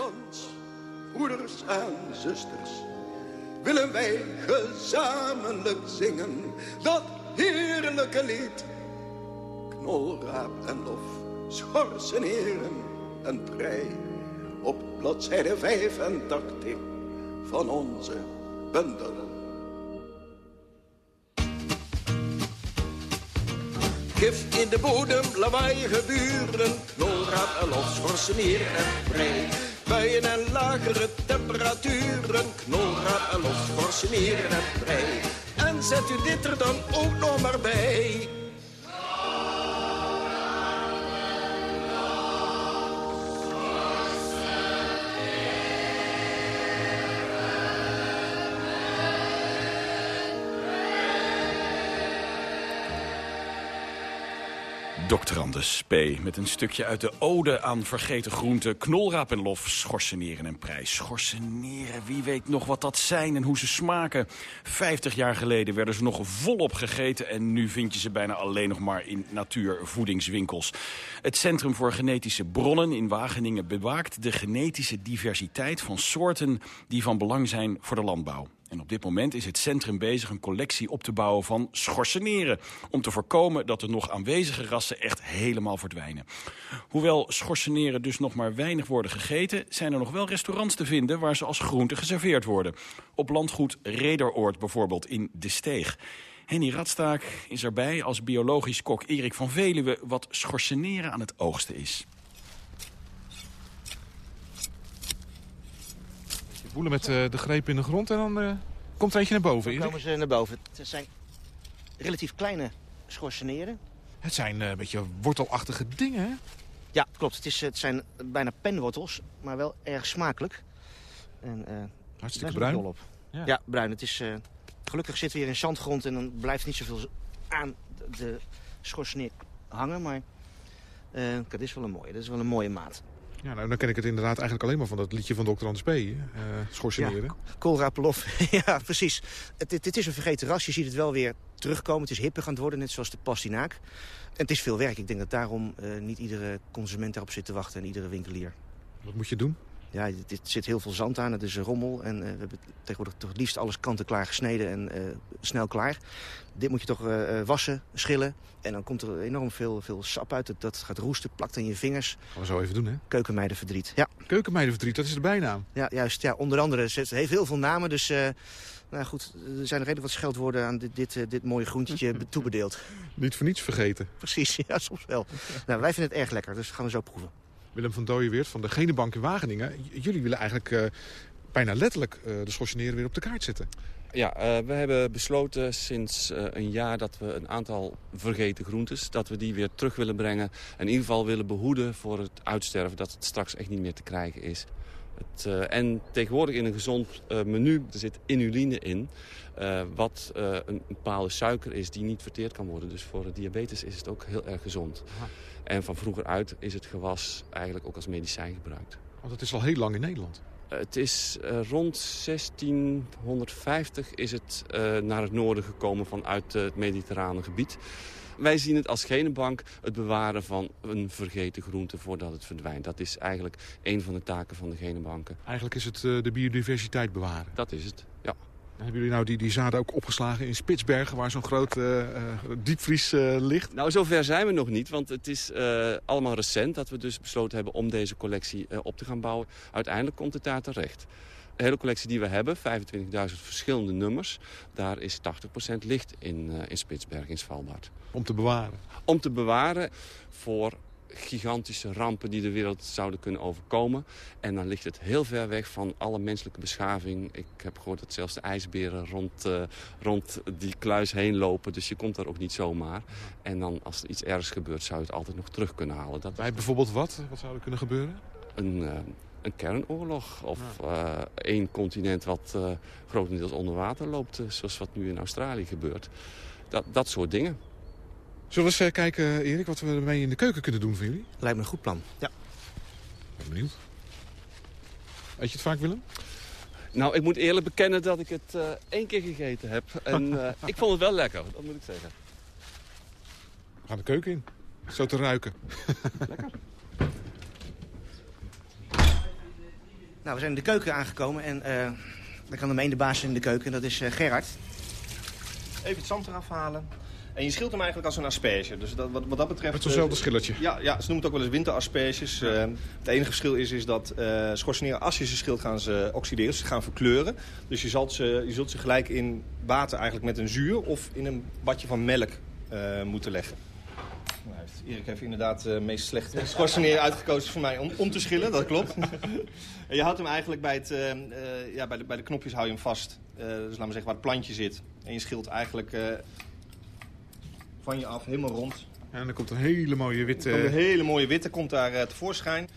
Broeders en zusters, willen wij gezamenlijk zingen dat heerlijke lied. Knolraap en lof, schorsen heren en prei op bladzijde 85 van onze bundel. Gif in de bodem, lawaaiige buren, knolraad en los, schorsen en brei. buien en lagere temperaturen, knolraad en los, schorseneren en brei. En zet u dit er dan ook nog maar bij. Anders P. met een stukje uit de ode aan vergeten groenten... knolraap en lof, schorseneren en prijs. Schorseneren, wie weet nog wat dat zijn en hoe ze smaken. Vijftig jaar geleden werden ze nog volop gegeten... en nu vind je ze bijna alleen nog maar in natuurvoedingswinkels. Het Centrum voor Genetische Bronnen in Wageningen bewaakt... de genetische diversiteit van soorten die van belang zijn voor de landbouw. En op dit moment is het centrum bezig een collectie op te bouwen van schorseneren. Om te voorkomen dat de nog aanwezige rassen echt helemaal verdwijnen. Hoewel schorseneren dus nog maar weinig worden gegeten... zijn er nog wel restaurants te vinden waar ze als groente geserveerd worden. Op landgoed Rederoord bijvoorbeeld in De Steeg. Henny Radstaak is erbij als biologisch kok Erik van Veluwe... wat schorseneren aan het oogsten is. Boelen met uh, de greep in de grond en dan uh, komt er eentje naar boven. Dan komen ze naar boven. Het zijn relatief kleine schorseneren. Het zijn uh, een beetje wortelachtige dingen, hè? Ja, klopt. Het, is, het zijn bijna penwortels, maar wel erg smakelijk. En, Hartstikke bruin. Op. Ja. ja. bruin. Het is, gelukkig zitten we hier in zandgrond en dan blijft niet zoveel aan de schorseneer hangen. Maar dat is wel een mooie. Dat is wel een mooie maat. Ja, nou, dan ken ik het inderdaad eigenlijk alleen maar van dat liedje van Dr. Anders P. Uh, schorseneren. Ja, ja, precies. Het, het, het, is een vergeten ras. Je ziet het wel weer terugkomen. Het is hipper gaan worden, net zoals de pastinaak. En het is veel werk. Ik denk dat daarom uh, niet iedere consument daarop zit te wachten en iedere winkelier. Wat moet je doen? Ja, er zit heel veel zand aan. Het is een rommel. En uh, we hebben tegenwoordig toch liefst alles kant-en-klaar gesneden en uh, snel klaar. Dit moet je toch uh, wassen, schillen. En dan komt er enorm veel, veel sap uit. Dat, dat gaat roesten, plakt aan je vingers. Gaan we zo even doen, hè? Keukenmeidenverdriet, ja. Keukenmeidenverdriet, dat is de bijnaam? Ja, juist. Ja, onder andere. Het heeft heel veel namen, dus... nou goed, er zijn redelijk wat scheldwoorden aan dit, dit, dit mooie groentje toebedeeld. Niet voor niets vergeten. Precies, ja, soms wel. nou, wij vinden het erg lekker, dus gaan we zo proeven. Willem van Dooyeweert van de Genebank in Wageningen. Jullie willen eigenlijk uh, bijna letterlijk uh, de schorseneren weer op de kaart zetten. Ja, uh, we hebben besloten sinds een jaar dat we een aantal vergeten groentes... dat we die weer terug willen brengen. En in ieder geval willen behoeden voor het uitsterven... dat het straks echt niet meer te krijgen is. Het, uh, en tegenwoordig in een gezond uh, menu er zit inuline in. Uh, wat een bepaalde suiker is die niet verteerd kan worden. Dus voor diabetes is het ook heel erg gezond. Aha. En van vroeger uit is het gewas eigenlijk ook als medicijn gebruikt. Want het is al heel lang in Nederland. Het is uh, rond 1650 is het uh, naar het noorden gekomen vanuit uh, het mediterrane gebied. Wij zien het als genenbank het bewaren van een vergeten groente voordat het verdwijnt. Dat is eigenlijk een van de taken van de genenbanken. Eigenlijk is het de biodiversiteit bewaren? Dat is het. Hebben jullie nou die, die zaden ook opgeslagen in Spitsbergen... waar zo'n groot uh, diepvries uh, ligt? Nou, zover zijn we nog niet. Want het is uh, allemaal recent dat we dus besloten hebben... om deze collectie op te gaan bouwen. Uiteindelijk komt het daar terecht. De hele collectie die we hebben, 25.000 verschillende nummers... daar is 80% licht in, in Spitsbergen, in Svalbard. Om te bewaren? Om te bewaren voor gigantische rampen die de wereld zouden kunnen overkomen. En dan ligt het heel ver weg van alle menselijke beschaving. Ik heb gehoord dat zelfs de ijsberen rond, uh, rond die kluis heen lopen. Dus je komt daar ook niet zomaar. En dan als er iets ergs gebeurt zou je het altijd nog terug kunnen halen. Dat Bij bijvoorbeeld wat? Wat zou er kunnen gebeuren? Een, uh, een kernoorlog of uh, één continent wat grotendeels onder water loopt. zoals wat nu in Australië gebeurt. Dat, dat soort dingen. Zullen we eens kijken, Erik, wat we ermee in de keuken kunnen doen voor jullie? Lijkt me een goed plan, ja. Ik ben benieuwd. Eet je het vaak, Willem? Nou, ik moet eerlijk bekennen dat ik het uh, één keer gegeten heb. En uh, ik vond het wel lekker, dat moet ik zeggen. We gaan de keuken in. Zo te ruiken. lekker. Nou, we zijn in de keuken aangekomen en uh, dan kan de baas in de keuken. En dat is Gerard. Even het zand eraf halen. En je schilt hem eigenlijk als een asperge. Dus dat, wat, wat dat betreft... Met zo'nzelfde schilletje? Ja, ja, ze noemen het ook wel eens winterasperges. Ja. Uh, het enige verschil is, is dat uh, schorseneren, als je ze schilt, gaan ze oxideren. Ze gaan verkleuren. Dus je, zult ze, je zult ze gelijk in water eigenlijk met een zuur of in een badje van melk uh, moeten leggen. Nou, Erik heeft inderdaad de meest slechte schorseneer uitgekozen voor mij om, om te schillen, dat klopt. En je houdt hem eigenlijk bij, het, eh, eh, ja, bij, de, bij de knopjes hou je hem vast. Eh, dus laten we zeggen waar het plantje zit. En je schilt eigenlijk eh, van je af, helemaal rond. En dan komt een hele mooie witte... Er komt een hele mooie witte komt daar eh, tevoorschijn.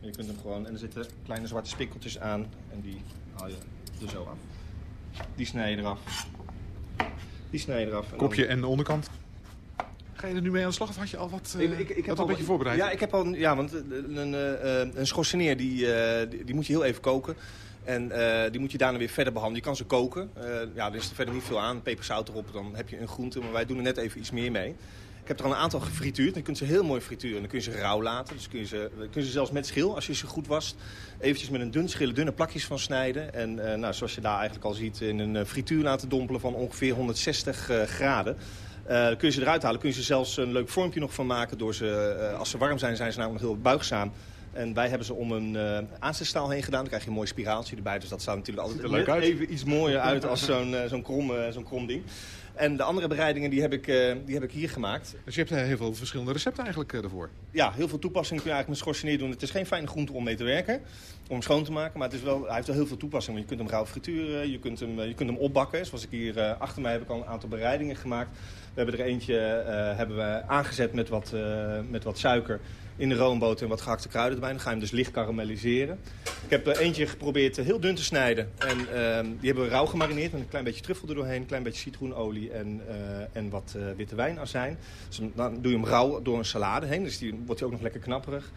En je kunt hem gewoon, en er zitten kleine zwarte spikkeltjes aan. En die haal je er zo af. Die snij je eraf. Die snij je eraf. En dan- Kopje en de onderkant. Ga je er nu mee aan de slag of had je al wat, eh, ik, ik, ik wat heb een al beetje voorbereid? Ja, ik heb al, ja want een, een, eh, eh, een schorseneer die, eh, die, die moet je heel even koken. En eh, die moet je daarna weer verder behandelen. Je kan ze koken. Eh, ja, er is er verder niet veel aan. Peperzout erop, dan heb je een groente. Maar wij doen er net even iets meer mee. Ik heb er al een aantal gefrituurd. Dan kun je ze heel mooi frituren. Dan kun je ze rauw laten. Dus kun je ze, kun je ze zelfs met schil, als je ze goed wast, eventjes met een dun schillen dunne plakjes van snijden. En eh, nou, zoals je daar eigenlijk al ziet, in een frituur laten dompelen van ongeveer 160 eh, graden. Dan kun je ze eruit halen. Kun je ze zelfs een leuk vormpje nog van maken. Door ze, als ze warm zijn, zijn ze namelijk heel buigzaam. En wij hebben ze om een eh aanzetstaal heen gedaan. Dan krijg je een mooi spiraaltje erbij. Dus dat zou natuurlijk altijd er leuk uit. even iets mooier uit als zo'n eh, zo'n krom, eh, zo'n krom ding. En de andere bereidingen die heb ik, die heb ik hier gemaakt. Dus je hebt heel veel verschillende recepten eigenlijk ervoor. Ja, heel veel toepassingen kun je eigenlijk met schorseneer doen. Het is geen fijne groente om mee te werken, om hem schoon te maken. Maar het is wel, hij heeft wel heel veel toepassingen. Je kunt hem rauw frituren, je kunt hem, je kunt hem opbakken. Zoals ik hier achter mij heb ik al een aantal bereidingen gemaakt. We hebben er eentje hebben we aangezet met wat, met wat suiker in de roomboter en wat gehakte kruiden erbij. Dan ga je hem dus licht karamelliseren. Ik heb er eentje geprobeerd eh, heel dun te snijden. En ehm, die hebben we rauw gemarineerd met een klein beetje truffel er doorheen. Een klein beetje citroenolie en, eh, en wat eh, witte wijnazijn. Dus dan- dan doe je hem rauw door een salade heen. Dus die wordt hij ook nog lekker knapperig.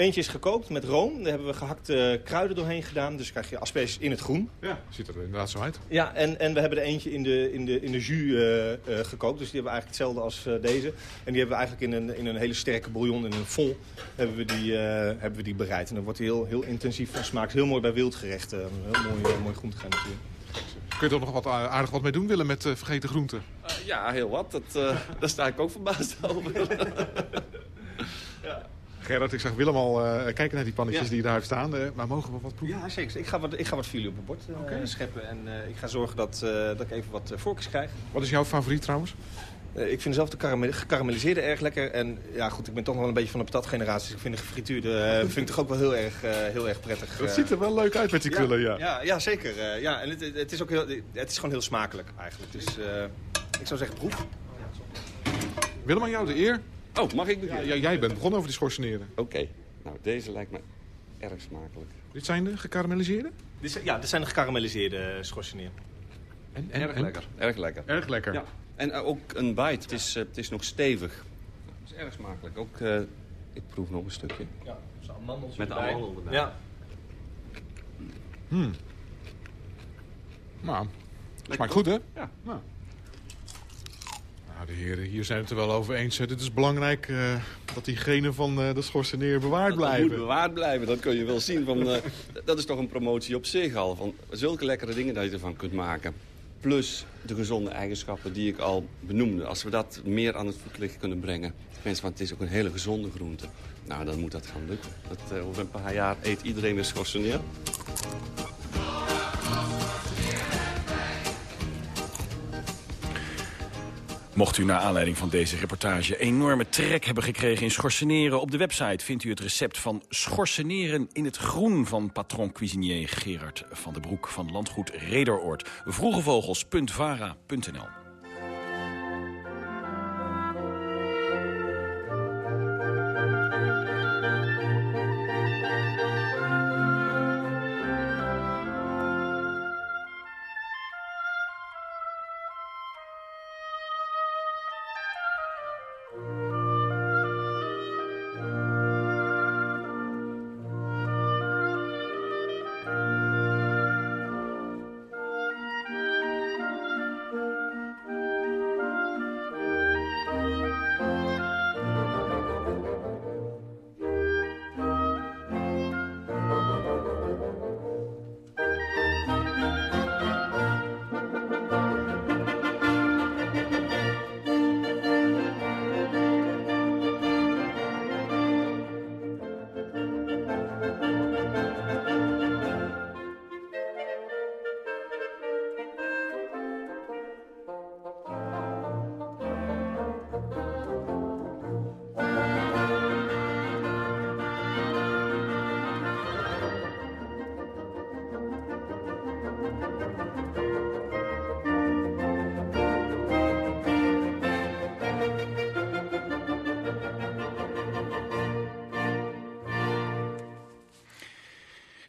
Eentje is gekookt met room. Daar hebben we gehakte kruiden doorheen gedaan. Dus krijg je asperges in het groen. Ja, ziet er inderdaad zo uit. Ja, en, en we hebben er eentje in de, in de, in de jus eh, eh, gekookt. Dus die hebben we eigenlijk hetzelfde als eh, deze. En die hebben we eigenlijk in een, in een hele sterke bouillon, in een vol, hebben we die, eh, hebben we die bereid. En dan wordt hij heel, heel intensief van smaak. Heel mooi bij wildgerechten. Een heel mooi, uh, mooi groentegerecht natuurlijk. Kun je er nog wat aardig wat mee doen willen met eh, vergeten groenten? Eh, ja, heel wat. Dat, eh, daar sta ik ook verbaasd over. Gerard, ik zag Willem al eh, kijken naar die pannetjes Ja. die daar staan. Eh, maar mogen we wat proeven? Ja, zeker. Ik ga wat, ik ga wat voor jullie op het bord eh, scheppen. En ik ga zorgen dat, dat ik even wat vorkjes krijg. Wat is jouw favoriet trouwens? Ik vind zelf de karamel gekarameliseerde erg lekker. En ja, goed, ik ben toch nog wel een beetje van de patatgeneratie. Dus ik vind de gefrituurde vind ik toch ook wel heel erg, uh, heel erg prettig. Dat ziet er wel leuk uit met die krullen, ja. Ja, ja zeker. Uh, ja, en het, het, is ook heel, het is gewoon heel smakelijk eigenlijk. Dus uh, ik zou zeggen proef. Willem, aan jou de eer. Oh, mag ik beginnen? Ja, jij bent begonnen over die schorseneren. Oké. Okay. Nou, deze lijkt me erg smakelijk. Dit zijn de gekarameliseerde? Dit zijn, ja, dit zijn de gekarameliseerde schorseneren. En, en, erg en? lekker. Erg lekker. Erg lekker. Ja. En uh, ook een bite. Het is, uh, het is nog stevig. Het is erg smakelijk. Ook, uh, ik proef nog een stukje. Ja, amandels Met amandel erbij. Ja. Hmm. Nou, smaakt goed, hè? Ja. Nou. Nou, de heren hier zijn het er wel over eens. Het is belangrijk uh, dat die genen van uh, de schorseneer bewaard dat blijven. moet bewaard blijven, dat kun je wel zien. Van, uh, dat is toch een promotie op zich al. Van zulke lekkere dingen dat je ervan kunt maken. Plus de gezonde eigenschappen die ik al benoemde. Als we dat meer aan het voetlicht kunnen brengen. Mensen, want het is ook een hele gezonde groente. Nou, dan moet dat gaan lukken. Dat, over een paar jaar eet iedereen weer schorseneer. Mocht u naar aanleiding van deze reportage enorme trek hebben gekregen in schorseneren... op de website vindt u het recept van schorseneren in het groen... van patron cuisinier Gerard van den Broek van landgoed Rederoord. Vroegevogels.vara.nl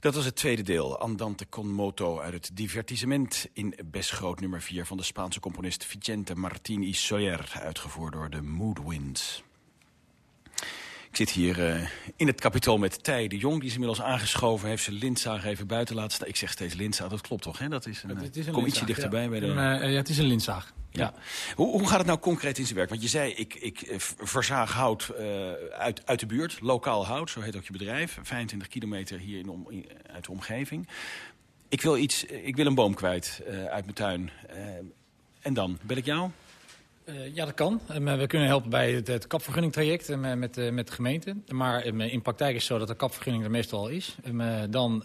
Dat was het tweede deel, Andante con moto uit het divertissement in Besgroot nummer 4 van de Spaanse componist Vicente Martín y Soler, uitgevoerd door de Moodwinds. Ik zit hier uh, in het kapitool met Tij de Jong. Die is inmiddels aangeschoven, heeft zijn lintzaag even buiten laten staan. Ik zeg steeds lintzaag, dat klopt toch? Hè? Dat is een, het is een kom ietsje dichterbij. ja. Bij de... Een, uh, ja, het is een lintzaag. Ja. Hoe, hoe gaat het nou concreet in zijn werk? Want je zei, ik, ik eh, verzaag hout uh, uit, uit de buurt, lokaal hout, zo heet ook je bedrijf. 25 kilometer hier in om, uit de omgeving. Ik wil, iets, ik wil een boom kwijt uit mijn tuin. en dan, bel ik jou? Uh, ja, dat kan. Uh, we kunnen helpen bij het, het kapvergunningtraject uh, met, met de gemeente. Maar in praktijk is het zo dat de kapvergunning er meestal al is. dan,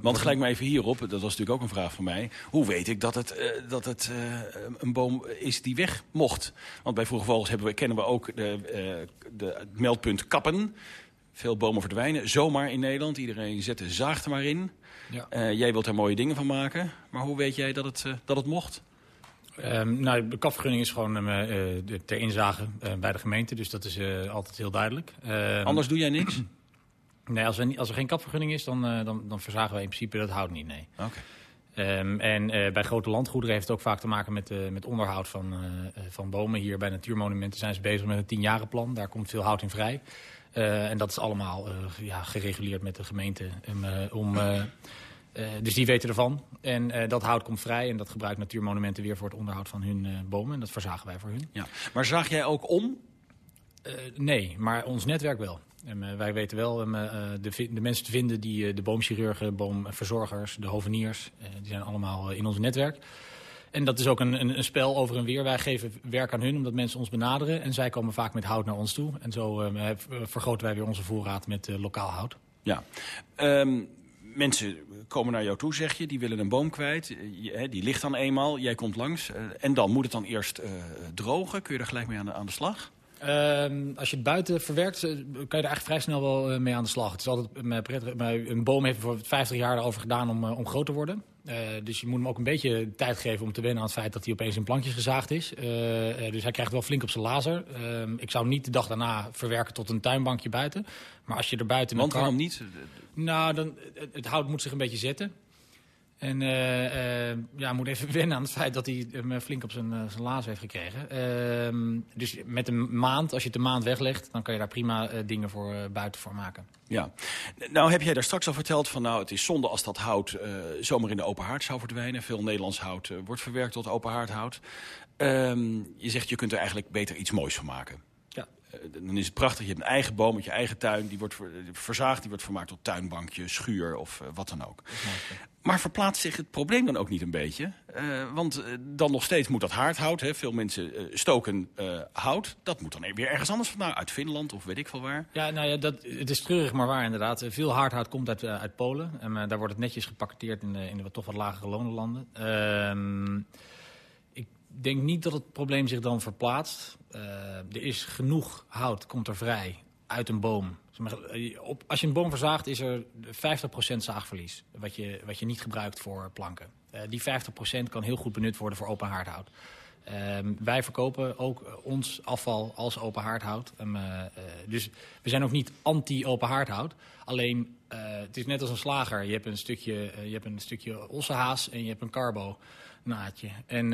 Want gelijk maar even hierop, dat was natuurlijk ook een vraag van mij. Hoe weet ik dat het, dat het een boom is die weg mocht? Want bij Vroege Vogels hebben we, kennen we ook de, de, het meldpunt kappen. Veel bomen verdwijnen, zomaar in Nederland. Iedereen zet de zaag er maar in. Ja. jij wilt daar mooie dingen van maken. Maar hoe weet jij dat het, dat het mocht? Um, nou, de kapvergunning is gewoon uh, ter inzage uh, bij de gemeente, dus dat is uh, altijd heel duidelijk. Um, Anders doe jij niks? Nee, als er, als er geen kapvergunning is, dan, dan, dan verzagen wij in principe dat hout niet, nee. Oké. Okay. Um, en bij grote landgoederen heeft het ook vaak te maken met, met onderhoud van, van bomen. Hier bij natuurmonumenten zijn ze bezig met een tienjarenplan. Daar komt veel hout in vrij. en dat is allemaal ja, gereguleerd met de gemeente om... Uh, dus die weten ervan. En uh, dat hout komt vrij en dat gebruikt Natuurmonumenten weer voor het onderhoud van hun uh, bomen. En dat verzagen wij voor hun. Ja. Maar zaag jij ook om? nee, maar ons netwerk wel. En, wij weten wel de, de, mensen te vinden die de boomchirurgen, boomverzorgers, de hoveniers, die zijn allemaal in ons netwerk. En dat is ook een, een, een, spel over en weer. Wij geven werk aan hun omdat mensen ons benaderen. En zij komen vaak met hout naar ons toe. En zo vergroten wij weer onze voorraad met lokaal hout. Ja. Um, mensen komen naar jou toe, zeg je. Die willen een boom kwijt. Je, die ligt dan eenmaal. Jij komt langs. Uh, en dan moet het dan eerst uh, drogen. Kun je er gelijk mee aan de, slag? Uh, als je het buiten verwerkt, kan je er eigenlijk vrij snel wel mee aan de slag. Het is altijd prettig. Een boom heeft bijvoorbeeld 50 jaar erover gedaan om, om groot te worden. Uh, dus je moet hem ook een beetje tijd geven om te wennen aan het feit dat hij opeens in plankjes gezaagd is. Uh, uh, dus hij krijgt wel flink op zijn laser. Ehm, ik zou hem niet de dag daarna verwerken tot een tuinbankje buiten. Maar als je er buiten... Want waarom niet? Nou, dan, het, het hout moet zich een beetje zetten. En uh, uh, ja, moet even wennen aan het feit dat hij hem flink op zijn, zijn laas heeft gekregen. Uh, dus met een maand, als je het een maand weglegt... dan kan je daar prima dingen voor buiten voor maken. Ja. Nou heb jij daar straks al verteld van... nou, het is zonde als dat hout zomaar in de open haard zou verdwijnen. Veel Nederlands hout wordt verwerkt tot open haardhout. Ehm, je zegt, je kunt er eigenlijk beter iets moois van maken. Ja. dan is het prachtig, je hebt een eigen boom met je eigen tuin. Die wordt verzaagd, die wordt vermaakt tot tuinbankje, schuur of wat dan ook. Maar verplaatst zich het probleem dan ook niet een beetje? Uh, want uh, dan nog steeds moet dat haardhout. Hè. Veel mensen uh, stoken hout. Dat moet dan weer ergens anders vandaan. Uit Finland of weet ik veel waar. Ja, nou ja, dat, het is treurig maar waar inderdaad. Veel haardhout komt uit, uit Polen. En daar wordt het netjes gepakketeerd in de, in de wat, toch wat lagere lonenlanden. Ehm, ik denk niet dat het probleem zich dan verplaatst. er is genoeg hout, komt er vrij, uit een boom. Op, als je een boom verzaagt is er 50% zaagverlies. Wat je, wat je niet gebruikt voor planken. Uh, die 50% kan heel goed benut worden voor open haardhout. Uh, wij verkopen ook ons afval als open haardhout. Um, dus we zijn ook niet anti-open haardhout. Alleen, het is net als een slager. Je hebt een stukje, je hebt een stukje ossehaas en je hebt een carbo naadje. En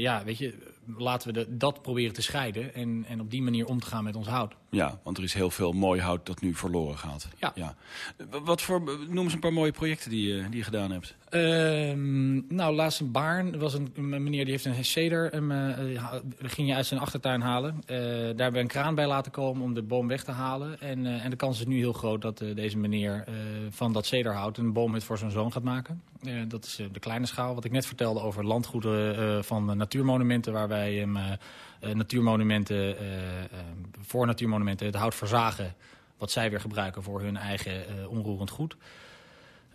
ja, weet je, laten we de, dat proberen te scheiden en, en op die manier om te gaan met ons hout. Ja, want er is heel veel mooi hout dat nu verloren gaat. Ja. ja. Wat voor, noem eens een paar mooie projecten die, die je gedaan hebt. Um, nou, laatst een Baarn was een, een meneer die heeft een ceder, um, ging je uit zijn achtertuin halen. daar hebben we een kraan bij laten komen om de boom weg te halen. En, en de kans is nu heel groot dat deze meneer van dat cederhout een boomhut voor zijn zoon gaat maken. dat is de kleine schaal. Wat ik net vertelde over landgoederen van natuurmonumenten... waar wij um, uh, natuurmonumenten, uh, voor natuurmonumenten het hout verzagen... wat zij weer gebruiken voor hun eigen onroerend goed.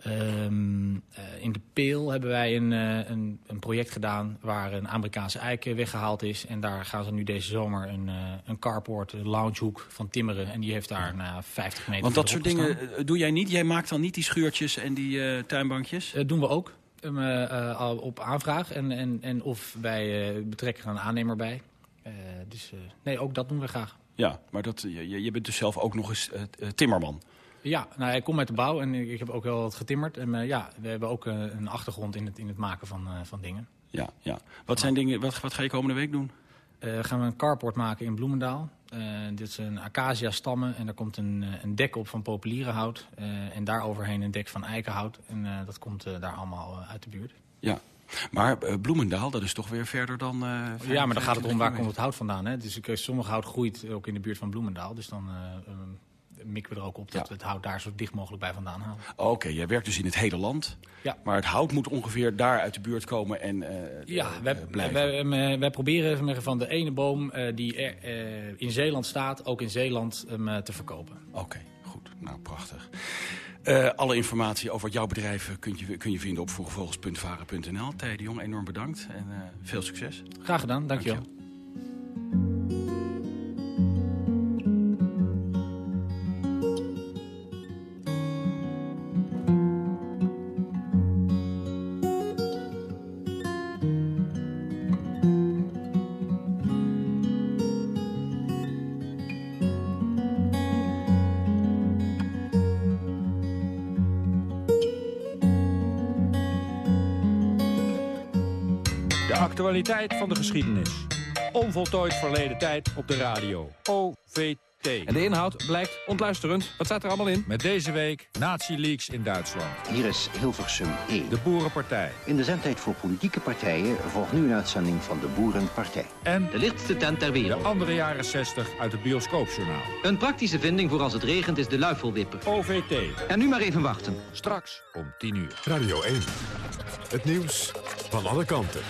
Um, in de Peel hebben wij een, een, een, project gedaan waar een Amerikaanse eik weggehaald is. En daar gaan ze nu deze zomer een, een carport, een loungehoek van timmeren. En die heeft daar nou, 50 meter Want dat soort dingen doe jij niet? Jij maakt dan niet die schuurtjes en die tuinbankjes? doen we ook. Um, uh, op aanvraag en, en, en of wij uh, betrekken er een aannemer bij. Dus nee, ook dat doen we graag. Ja, maar dat, je, je bent dus zelf ook nog eens timmerman. Ja, nou, hij komt met de bouw en ik, ik heb ook wel wat getimmerd. En uh, ja, we hebben ook uh, een achtergrond in het, in het maken van, uh, van dingen. Ja, ja. Wat, zijn dingen, wat, wat ga je komende week doen? gaan we een carport maken in Bloemendaal. Dit is een acacia stammen en daar komt een, een dek op van populierenhout. en daaroverheen een dek van eikenhout. En dat komt daar allemaal uit de buurt. Ja, maar uh, Bloemendaal, dat is toch weer verder dan... Uh, ja, maar dan gaat het om waar komt het hout vandaan. Hè? Dus sommige hout groeit ook in de buurt van Bloemendaal. Dus dan uh, mikken we er ook op dat we het hout daar zo dicht mogelijk bij vandaan halen. Oké, okay, jij werkt dus in het hele land. Ja. Maar het hout moet ongeveer daar uit de buurt komen en Ja, wij, wij, wij, wij, proberen van de ene boom die er, in Zeeland staat... ook in Zeeland um, te verkopen. Oké, okay, goed. Nou, prachtig. Uh, alle informatie over jouw bedrijf kun je, kun je vinden op vroegvogels.varen.nl. Thij de Jong, enorm bedankt en uh, veel succes. Graag gedaan, dankjewel. dankjewel. Actualiteit van de geschiedenis. Onvoltooid verleden tijd op de radio. OVT. En de inhoud blijkt ontluisterend. Wat staat er allemaal in? Met deze week Nazi-leaks in Duitsland. Hier is Hilversum 1. De Boerenpartij. In de zendtijd voor politieke partijen volgt nu een uitzending van de Boerenpartij. En de lichtste tent ter wereld. De andere jaren 60 uit het bioscoopjournaal. Een praktische vinding voor als het regent is de luifelwipper. OVT. En nu maar even wachten. Straks om 10 uur. Radio 1. Het nieuws van alle kanten.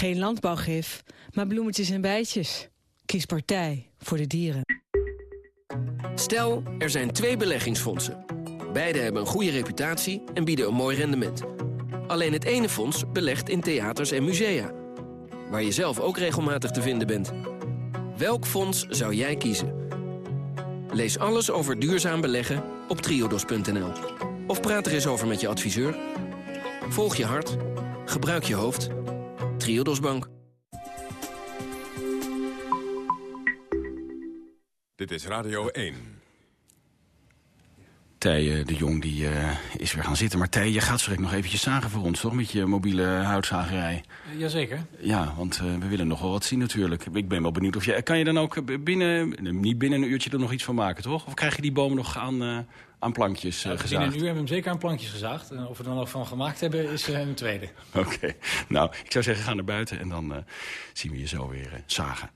Geen landbouwgif, maar bloemetjes en bijtjes. Kies partij voor de dieren. Stel, er zijn twee beleggingsfondsen. Beide hebben een goede reputatie en bieden een mooi rendement. Alleen het ene fonds belegt in theaters en musea. Waar je zelf ook regelmatig te vinden bent. Welk fonds zou jij kiezen? Lees alles over duurzaam beleggen op triodos.nl. Of praat er eens over met je adviseur. Volg je hart. Gebruik je hoofd. Triodos Bank. Dit is Radio 1. Tij uh, de Jong die, uh, is weer gaan zitten. Maar Tij, je gaat zo nog eventjes zagen voor ons, toch? Met je mobiele houtzagerij. Jazeker. Ja, want uh, we willen nog wel wat zien natuurlijk. Ik ben wel benieuwd of je... Kan je dan ook binnen, niet binnen een uurtje er nog iets van maken, toch? Of krijg je die bomen nog aan, aan plankjes uh, gezaagd? In een uur hebben we hem zeker aan plankjes gezaagd. En of we er dan nog van gemaakt hebben, is een tweede. Oké. Okay. Nou, ik zou zeggen, ga naar buiten en dan zien we je zo weer zagen.